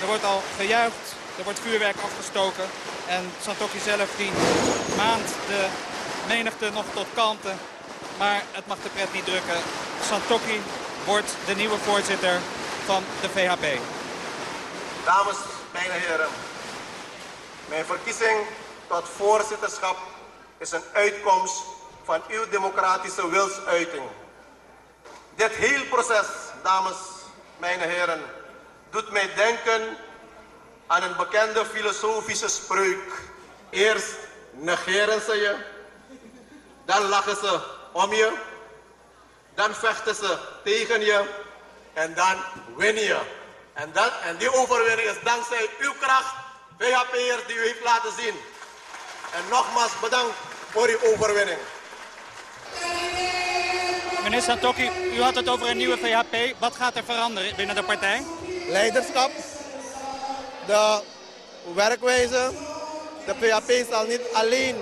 Er wordt al gejuicht, er wordt vuurwerk afgestoken. En Santoki zelf die maand de menigte nog tot kalmte. Maar het mag de pret niet drukken. Santoki wordt de nieuwe voorzitter van de VHP. Dames, mijn heren. Mijn verkiezing tot voorzitterschap is een uitkomst van uw democratische wilsuiting. Dit heel proces, dames, mijn heren, doet mij denken aan een bekende filosofische spreuk. Eerst negeren ze je, dan lachen ze om je, dan vechten ze tegen je en dan winnen je. En, dat, en die overwinning is dankzij uw kracht, VHP'ers, die u heeft laten zien. En nogmaals bedankt voor uw overwinning. Meneer Santoki, u had het over een nieuwe VHP. Wat gaat er veranderen binnen de partij? leiderschap, de werkwijze. De PHP zal niet alleen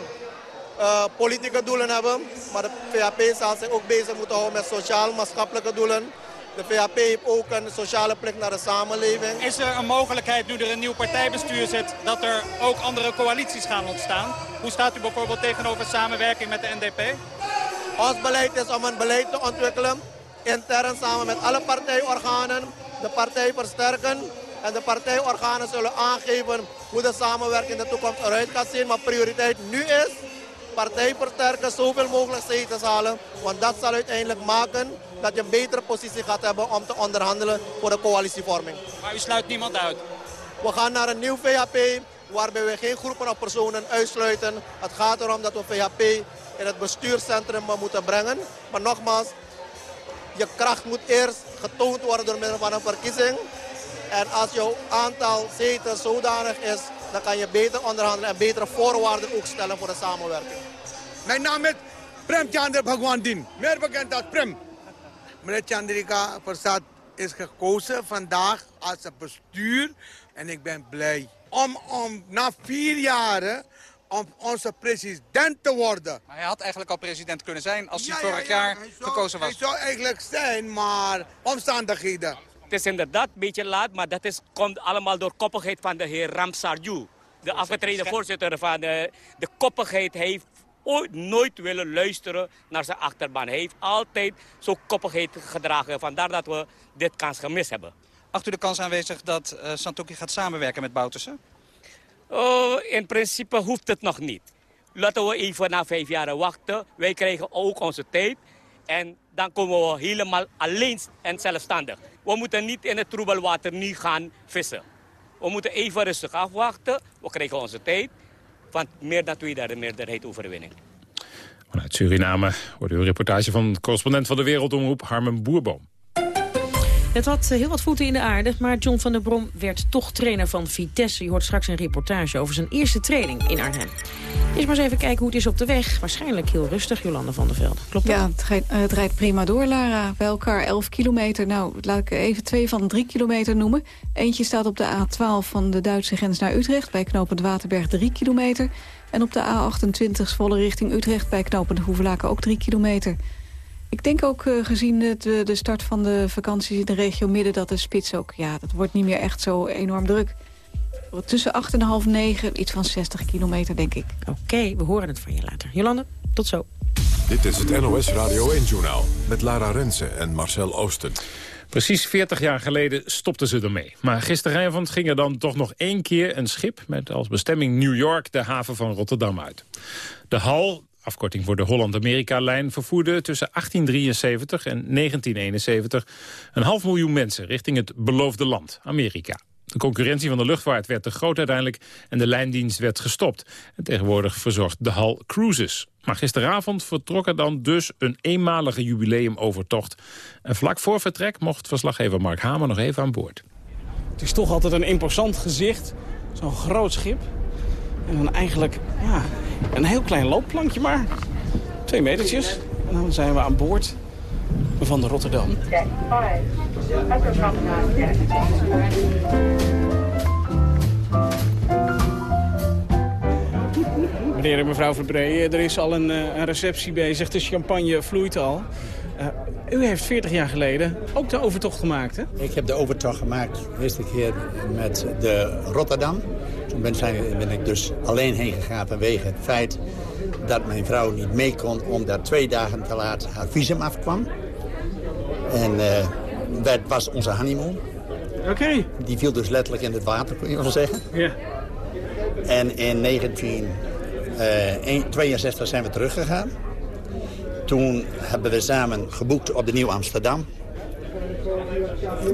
uh, politieke doelen hebben, maar de PHP zal zich ook bezig moeten houden met sociaal-maatschappelijke doelen. De VHP heeft ook een sociale plicht naar de samenleving. Is er een mogelijkheid, nu er een nieuw partijbestuur zit, dat er ook andere coalities gaan ontstaan? Hoe staat u bijvoorbeeld tegenover samenwerking met de NDP? Ons beleid is om een beleid te ontwikkelen, intern samen met alle partijorganen, de partij versterken. En de partijorganen zullen aangeven hoe de samenwerking in de toekomst eruit gaat zien. Maar prioriteit nu is partij versterken, zoveel mogelijk zetels halen. Want dat zal uiteindelijk maken dat je een betere positie gaat hebben om te onderhandelen voor de coalitievorming. Maar u sluit niemand uit? We gaan naar een nieuw VHP waarbij we geen groepen of personen uitsluiten. Het gaat erom dat we VHP in het bestuurscentrum moeten brengen. Maar nogmaals, je kracht moet eerst getoond worden door middel van een verkiezing. En als jouw aantal zetels zodanig is, dan kan je beter onderhandelen en betere voorwaarden ook stellen voor de samenwerking. Mijn naam is Prem Chandra Bhagwandin, meer bekend als Prem. Meneer Chandrika Prasad is gekozen vandaag als het bestuur en ik ben blij. Om, om na vier jaren om onze president te worden. Maar hij had eigenlijk al president kunnen zijn als hij Ja, ja, vorig ja, jaar hij zou- gekozen was. Hij zou eigenlijk zijn, maar omstandigheden. Het is inderdaad een beetje laat, maar dat is, komt allemaal door koppigheid van de heer Ramsarju. De afgetreden voorzitter van de, de koppigheid heeft ooit nooit willen luisteren naar zijn achterban. Hij heeft altijd zo'n koppigheid gedragen. Vandaar dat we dit kans gemist hebben. Acht u de kans aanwezig dat eh Santoki gaat samenwerken met Boutersen? Oh, in principe hoeft het nog niet. Laten we even na vijf jaar wachten. Wij krijgen ook onze tijd. En dan komen we helemaal alleen en zelfstandig. We moeten niet in het troebelwater nu gaan vissen. We moeten even rustig afwachten. We krijgen onze tijd. Van meer dan twee derde meerderheid overwinning. Vanuit Suriname wordt uw reportage van correspondent van de Wereldomroep Harmen Boerboom. Het had eh, heel wat voeten in de aarde, maar John van der Brom werd toch trainer van Vitesse. Je hoort straks een reportage over zijn eerste training in Arnhem. Eerst maar eens even kijken hoe het is op de weg. Waarschijnlijk heel rustig, Jolande van der Velde. Klopt dat? Ja, het rijdt, eh, rijdt prima door, Lara. Bij elkaar 11 kilometer. Nou, laat ik even twee van drie kilometer noemen. Eentje staat op de A12 van de Duitse grens naar Utrecht... bij knooppunt Waterberg 3 kilometer. En op de A28 volle richting Utrecht... bij knooppunt Hoevelaken ook 3 kilometer. Ik denk ook eh, gezien het, eh, de start van de vakanties in de regio Midden... dat de spits ook, ja, dat wordt niet meer echt zo enorm druk. Tussen 8 en half 9, iets van 60 kilometer, denk ik. Oké, we horen het van je later. Jolande, tot zo. Dit is het NOS Radio 1-journaal met Lara Rensen en Marcel Oosten. Precies 40 jaar geleden stopten ze ermee. Maar gisteravond ging er dan toch nog één keer een schip... met als bestemming New York de haven van Rotterdam uit. De HAL, afkorting voor de Holland-Amerika-lijn... vervoerde tussen 1873 en 1971 een half miljoen mensen... richting het beloofde land, Amerika. De concurrentie van de luchtvaart werd te groot uiteindelijk... en de lijndienst werd gestopt. En tegenwoordig verzorgt de HAL Cruises. Maar gisteravond vertrok er dan dus een eenmalige jubileumovertocht. En vlak voor vertrek mocht verslaggever Mark Hamer nog even aan boord. Het is toch altijd een imposant gezicht. Zo'n groot schip. En eigenlijk ja, een heel klein loopplankje maar. Twee metertjes. En dan zijn we aan boord van de Rotterdam. Meneer en mevrouw Verbree, er is al een, eh, een receptie bezig. De champagne vloeit al. Eh, u heeft 40 jaar geleden ook de overtocht gemaakt, hè? Ik heb de overtocht gemaakt de eerste keer met de Rotterdam. Toen ben, ben ik dus alleen heen gegaan vanwege het feit dat mijn vrouw niet mee kon... omdat twee dagen te laat haar visum afkwam. En eh, dat was onze honeymoon. Oké. Die viel dus letterlijk in het water, kun je wel zeggen. Ja. En in 1962 zijn we teruggegaan. Toen hebben we samen geboekt op de Nieuw Amsterdam.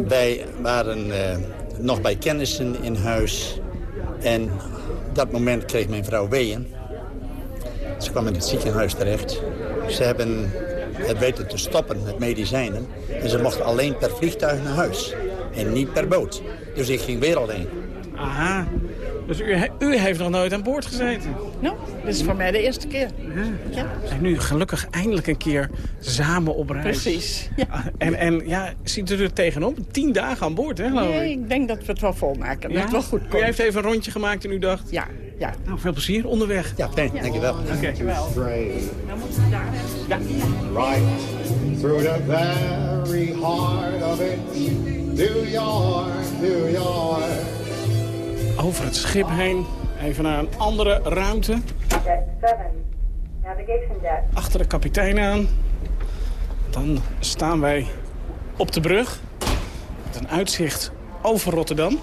Wij waren eh, nog bij kennissen in huis. En op dat moment kreeg mijn vrouw weeën. Ze kwam in het ziekenhuis terecht. Ze hebben het weten te stoppen met medicijnen. En ze mocht alleen per vliegtuig naar huis. En niet per boot. Dus ik ging weer alleen. Aha. Dus u, he- u heeft nog nooit aan boord gezeten? Nou, dit is voor mij de eerste keer. Ja. En nu gelukkig eindelijk een keer samen op reis. Precies, Ah, En, en ja, ziet u er tegenop? Tien dagen aan boord, hè, geloof Nee, ik? ik denk dat we het wel volmaken. Dat het wel goed U komt. heeft even een rondje gemaakt en u dacht... Ja, ja. Nou, veel plezier onderweg. Ja, fijn. Dankjewel. Oké. Dankjewel. Ja. Right through the very heart of it. New York, New York. Over het schip heen. Even naar een andere ruimte. Achter de kapitein aan. Dan staan wij op de brug. Met een uitzicht over Rotterdam.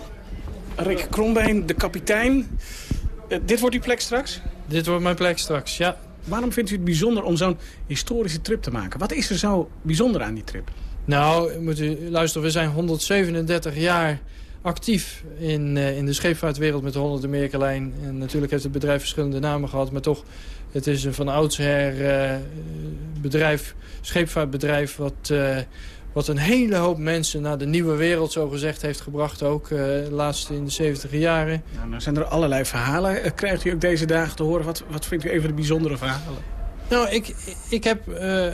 Rick Krombeen, de kapitein. Eh, dit wordt uw plek straks? Dit wordt mijn plek straks, ja. Waarom vindt u het bijzonder om zo'n historische trip te maken? Wat is er zo bijzonder aan die trip? Nou, moet u luisteren, we zijn 137 jaar actief in, eh, in de scheepvaartwereld met de 100 Amerika-lijn. En natuurlijk heeft het bedrijf verschillende namen gehad, maar toch Het is een van oudsher eh, bedrijf, scheepvaartbedrijf... wat, eh, wat een hele hoop mensen naar de nieuwe wereld zo gezegd heeft gebracht. Ook uh, laatst in de 70 jaren. Nou, nou zijn er allerlei verhalen. Krijgt u ook deze dagen te horen? Wat, wat vindt u even de bijzondere verhalen? Nou, ik, ik heb uh,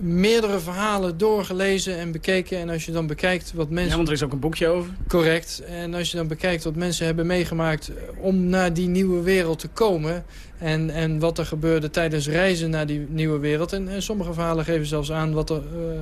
meerdere verhalen doorgelezen en bekeken. En als je dan bekijkt wat mensen... Ja, want er is ook een boekje over. Correct. En als je dan bekijkt wat mensen hebben meegemaakt om naar die nieuwe wereld te komen... en, en wat er gebeurde tijdens reizen naar die nieuwe wereld... en, en sommige verhalen geven zelfs aan wat er uh,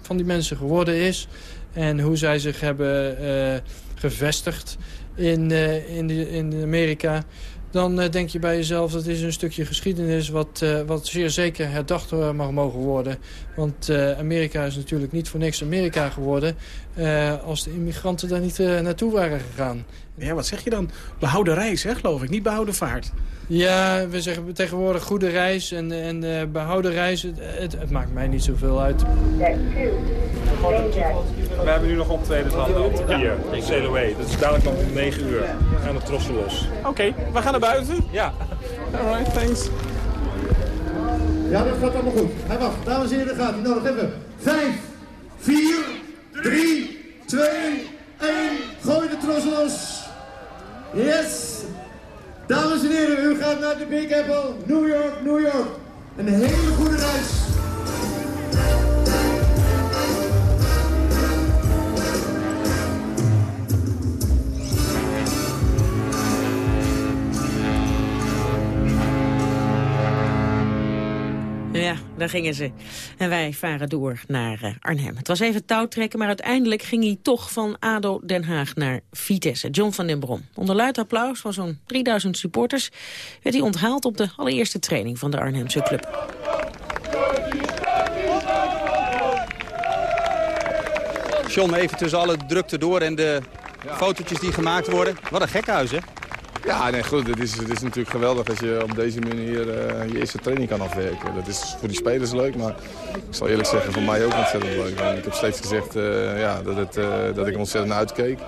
van die mensen geworden is... en hoe zij zich hebben uh, gevestigd in, in, de, in Amerika dan uh, denk je bij jezelf dat is een stukje geschiedenis... wat, uh, wat zeer zeker herdacht mag mogen worden. Want Amerika is natuurlijk niet voor niks Amerika geworden... als de immigranten daar niet naartoe waren gegaan. Ja, wat zeg je dan? Behouden reis, hè, geloof ik, niet behouden vaart. Ja, we zeggen tegenwoordig goede reis en, en behouden reis. Het, het, het, maakt mij niet zoveel uit. We hebben nu nog optredens aan hier, CLOE. Dat is dadelijk nog om 9 uur. We gaan de trossen los. Oké, okay, we gaan naar buiten. Ja. Alright, thanks. Ja, dat gaat allemaal goed. Hij wacht. Dames en heren, gaat hij. Nou, nog even. 5, 4, 3, 2, 1. Gooi de tros los. Yes. Dames en heren, u gaat naar de Big Apple, New York, New York. Een hele goede reis. Daar gingen ze. En wij varen door naar uh, Arnhem. Het was even touwtrekken, maar uiteindelijk ging hij toch van ADO Den Haag naar Vitesse. John van den Brom. Onder luid applaus van zo'n 3000 supporters... werd hij onthaald op de allereerste training van de Arnhemse club. John, even tussen alle drukte door en de fotootjes die gemaakt worden. Wat een gekhuis, hè? Ja, nee, goed. Het is, het is natuurlijk geweldig als je op deze manier uh, je eerste training kan afwerken. Dat is voor die spelers leuk, maar ik zal eerlijk zeggen, voor mij ook ontzettend leuk. En ik heb steeds gezegd uh, ja, dat, het, uh, dat ik er ontzettend uitkeek.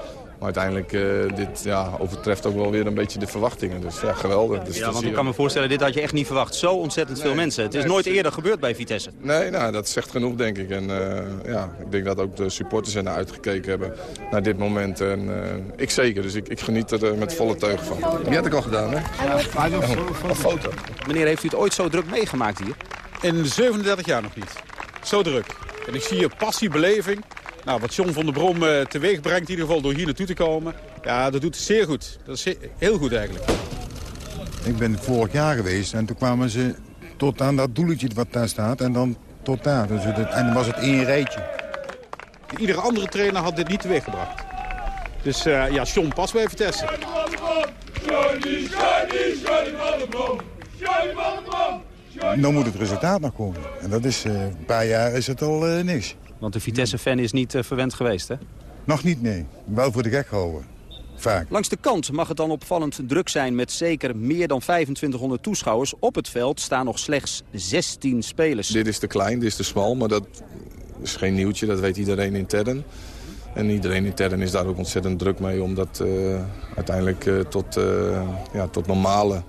Maar uiteindelijk, uh, dit ja, overtreft ook wel weer een beetje de verwachtingen. Dus ja, geweldig. Dus ja, want ik kan me voorstellen, dit had je echt niet verwacht. Zo ontzettend nee, veel mensen. Het is nee, nooit eerder gebeurd bij Vitesse. Nee, nou, dat zegt genoeg, denk ik. En uh, ja, ik denk dat ook de supporters er naar uitgekeken hebben naar dit moment. En uh, ik zeker, dus ik, ik geniet er met volle teugen van. Die had ik al gedaan, hè? Ja, ja. een foto. Meneer, heeft u het ooit zo druk meegemaakt hier? In 37 jaar nog niet. Zo druk. En ik zie hier passie, beleving. Nou, wat John van der Brom uh, teweeg brengt, in ieder geval door hier naartoe te komen. Ja, dat doet zeer goed. Dat is heel goed eigenlijk. Ik ben vorig jaar geweest en toen kwamen ze tot aan dat doeletje wat daar staat. En dan tot daar. Dus het, en dan was het één rijtje. Iedere andere trainer had dit niet teweeggebracht. Dus uh, ja, John, pas bij Vitesse. Nou moet het resultaat nog komen. En dat is, uh, een paar jaar is het al uh, niks. Want de Vitesse-fan is niet uh, verwend geweest, hè? Nog niet, nee. Wel voor de gek gehouden. Vaak. Langs de kant mag het dan opvallend druk zijn met zeker meer dan 2500 toeschouwers. Op het veld staan nog slechts 16 spelers. Dit is te klein, dit is te smal, maar dat is geen nieuwtje. Dat weet iedereen intern. En iedereen intern is daar ook ontzettend druk mee om dat uh, uiteindelijk uh, tot, uh, ja, tot normale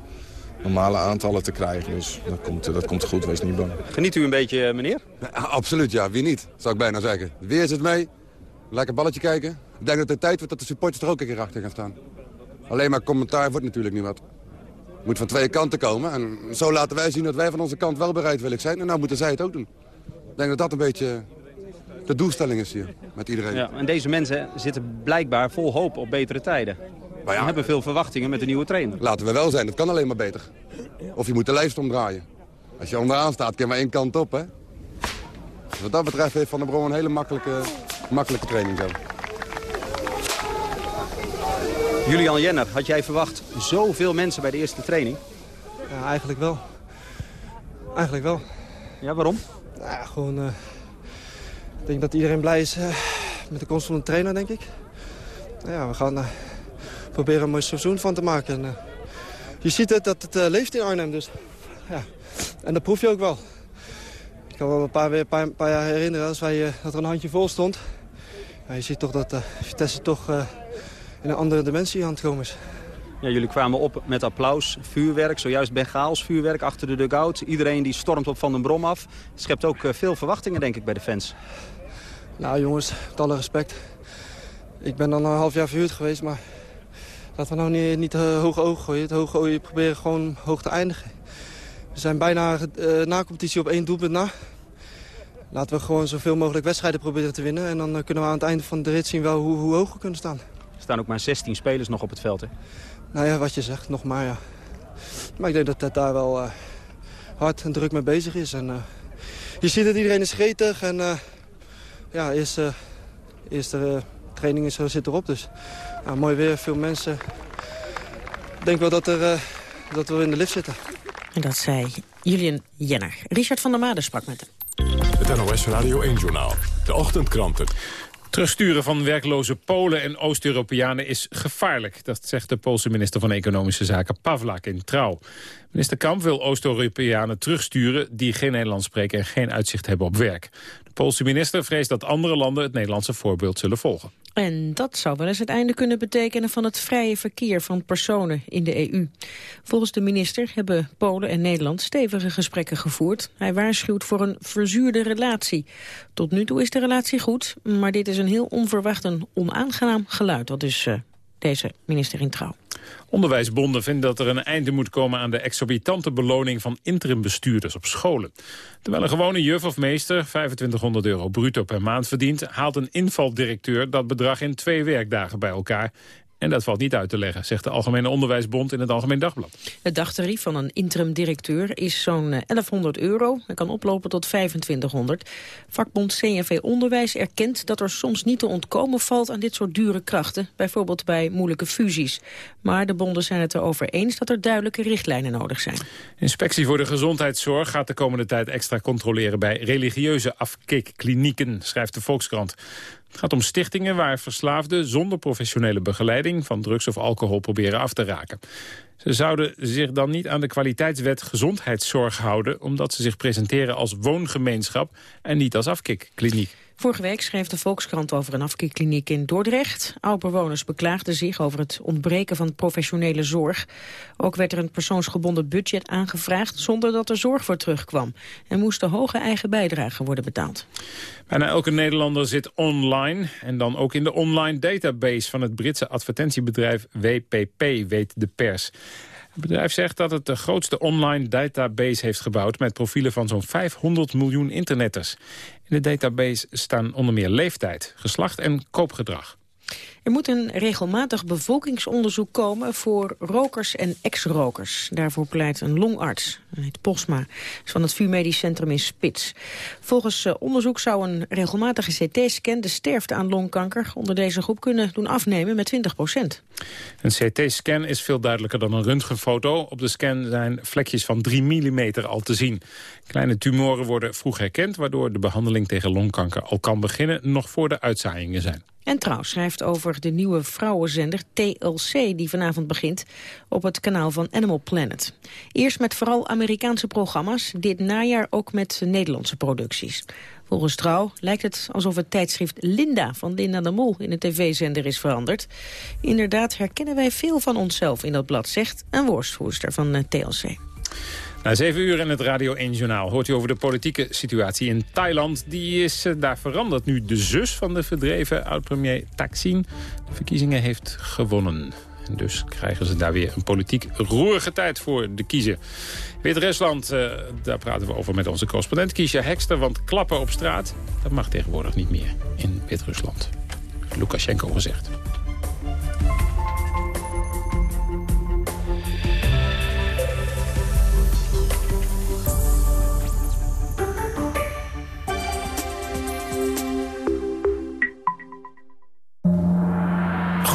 normale aantallen te krijgen. Dus dat komt, dat komt goed, wees niet bang. Geniet u een beetje, meneer? Ja, absoluut, ja. Wie niet, zou ik bijna zeggen. Weer zit mee. Lekker balletje kijken. Ik denk dat het tijd wordt dat de supporters er ook een keer achter gaan staan. Alleen maar commentaar wordt natuurlijk niet wat. Het moet van twee kanten komen. En zo laten wij zien dat wij van onze kant wel bereidwillig zijn. En nou moeten zij het ook doen. Ik denk dat dat een beetje de doelstelling is hier, met iedereen. Ja, en deze mensen zitten blijkbaar vol hoop op betere tijden. Maar ja, we hebben veel verwachtingen met de nieuwe trainer. Laten we wel zijn, het kan alleen maar beter. Of je moet de lijst omdraaien. Als je onderaan staat, kun je maar één kant op, hè? Dus wat dat betreft heeft Van der Bron een hele makkelijke, makkelijke training zo. Julian Jenner, had jij verwacht zoveel mensen bij de eerste training? Ja, eigenlijk wel. Eigenlijk wel. Ja, waarom? Nou ja, gewoon... Uh, ik denk dat iedereen blij is uh, met de komst van de trainer, denk ik. Nou ja, we gaan... Uh, proberen een mooi seizoen van te maken. En, uh, je ziet het, dat het uh, leeft in Arnhem. Dus, ja. En dat proef je ook wel. Ik kan wel een paar, een paar, jaar herinneren als wij, uh, dat er een handje vol stond. Ja, je ziet toch dat Vitesse toch in een andere dimensie aan het komen is. Ja, jullie kwamen op met applaus, vuurwerk, zojuist Bengaals vuurwerk achter de dugout. Iedereen die stormt op Van den Brom af. Schept ook eh, veel verwachtingen, denk ik, bij de fans. Nou jongens, met alle respect. Ik ben dan een half jaar verhuurd geweest, maar laten we nou niet, niet uh, hoge ogen gooien. Het hoge ogen proberen gewoon hoog te eindigen. We zijn bijna uh, na competitie op één doelpunt na. Laten we gewoon zoveel mogelijk wedstrijden proberen te winnen. En dan uh, kunnen we aan het einde van de rit zien wel hoe, hoe hoog we kunnen staan. Er staan ook maar 16 spelers nog op het veld, hè? Nou ja, wat je zegt, nog maar, ja. Maar ik denk dat het daar wel hard en druk mee bezig is. En, je ziet dat iedereen is gretig en ja, eerste, eerste training is, zit erop. Dus mooi weer, veel mensen. Ik denk wel dat, er, uh, dat we in de lift zitten. En dat zei Julian Jenner. Richard van der Made sprak met hem. Het NOS Radio 1-journaal. De ochtendkranten. Terugsturen van werkloze Polen en Oost-Europeanen is gevaarlijk. Dat zegt de Poolse minister van Economische Zaken Pavlak in Trouw. Minister Kamp wil Oost-Europeanen terugsturen... die geen Nederlands spreken en geen uitzicht hebben op werk. Poolse minister vreest dat andere landen het Nederlandse voorbeeld zullen volgen. En dat zou wel eens het einde kunnen betekenen van het vrije verkeer van personen in de EU. Volgens de minister hebben Polen en Nederland stevige gesprekken gevoerd. Hij waarschuwt voor een verzuurde relatie. Tot nu toe is de relatie goed, maar dit is een heel onverwacht en onaangenaam geluid. Dat is uh, deze minister in trouw. Onderwijsbonden vinden dat er een einde moet komen aan de exorbitante beloning van interimbestuurders op scholen. Terwijl een gewone juf of meester 2500 euro bruto per maand verdient, haalt een invaldirecteur dat bedrag in twee werkdagen bij elkaar. En dat valt niet uit te leggen, zegt de Algemene Onderwijsbond in het Algemeen Dagblad. Het dagtarief van een interim-directeur is zo'n 1100 euro. en kan oplopen tot 2500. Vakbond CNV Onderwijs erkent dat er soms niet te ontkomen valt aan dit soort dure krachten. Bijvoorbeeld bij moeilijke fusies. Maar de bonden zijn het erover eens dat er duidelijke richtlijnen nodig zijn. Inspectie voor de Gezondheidszorg gaat de komende tijd extra controleren bij religieuze afkikklinieken, schrijft de Volkskrant. Het gaat om stichtingen waar verslaafden zonder professionele begeleiding van drugs of alcohol proberen af te raken. Ze zouden zich dan niet aan de kwaliteitswet gezondheidszorg houden... omdat ze zich presenteren als woongemeenschap en niet als afkikkliniek. Vorige week schreef de Volkskrant over een afkikkliniek in Dordrecht. Oudbewoners beklaagden zich over het ontbreken van professionele zorg. Ook werd er een persoonsgebonden budget aangevraagd zonder dat er zorg voor terugkwam. En moesten hoge eigen bijdragen worden betaald. Bijna elke Nederlander zit online en dan ook in de online database van het Britse advertentiebedrijf WPP, weet de pers. Het bedrijf zegt dat het de grootste online database heeft gebouwd... met profielen van zo'n 500 miljoen internetters. In de database staan onder meer leeftijd, geslacht en koopgedrag. Er moet een regelmatig bevolkingsonderzoek komen voor rokers en ex-rokers. Daarvoor pleit een longarts, hij heet Posma, van het VU Medisch Centrum in Spits. Volgens uh, onderzoek zou een regelmatige CT-scan de sterfte aan longkanker onder deze groep kunnen doen afnemen met 20 procent. Een CT-scan is veel duidelijker dan een röntgenfoto. Op de scan zijn vlekjes van 3 mm al te zien. Kleine tumoren worden vroeg herkend, waardoor de behandeling tegen longkanker al kan beginnen, nog voor de uitzaaiingen zijn. En Trouw schrijft over de nieuwe vrouwenzender TLC die vanavond begint op het kanaal van Animal Planet. Eerst met vooral Amerikaanse programma's, dit najaar ook met Nederlandse producties. Volgens Trouw lijkt het alsof het tijdschrift Linda van Linda de Mol in de tv-zender is veranderd. Inderdaad herkennen wij veel van onszelf in dat blad, zegt een woordvoerster van eh, TLC. Na zeven uur in het Radio 1 Journaal hoort u over de politieke situatie in Thailand. Die is uh, daar veranderd nu de zus van de verdreven oud-premier Thaksin de verkiezingen heeft gewonnen. En dus krijgen ze daar weer een politiek roerige tijd voor de kiezen. Wit-Rusland, uh, daar praten we over met onze correspondent Kiesja Hekster. Want klappen op straat, dat mag tegenwoordig niet meer in Wit-Rusland. Lukashenko gezegd.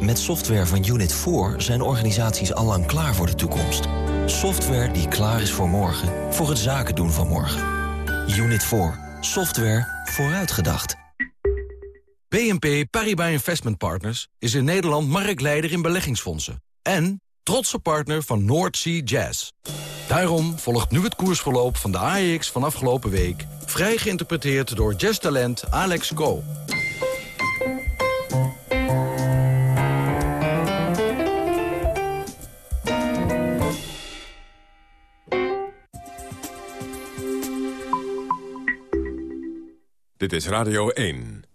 Met software van Unit 4 zijn organisaties allang klaar voor de toekomst. Software die klaar is voor morgen, voor het zaken doen van morgen. Unit 4. Software vooruitgedacht. BNP Paribas Investment Partners is in Nederland marktleider in beleggingsfondsen. En trotse partner van North Sea Jazz. Daarom volgt nu het koersverloop van de AEX van afgelopen week... vrij geïnterpreteerd door jazztalent Alex Go. Dit is Radio 1.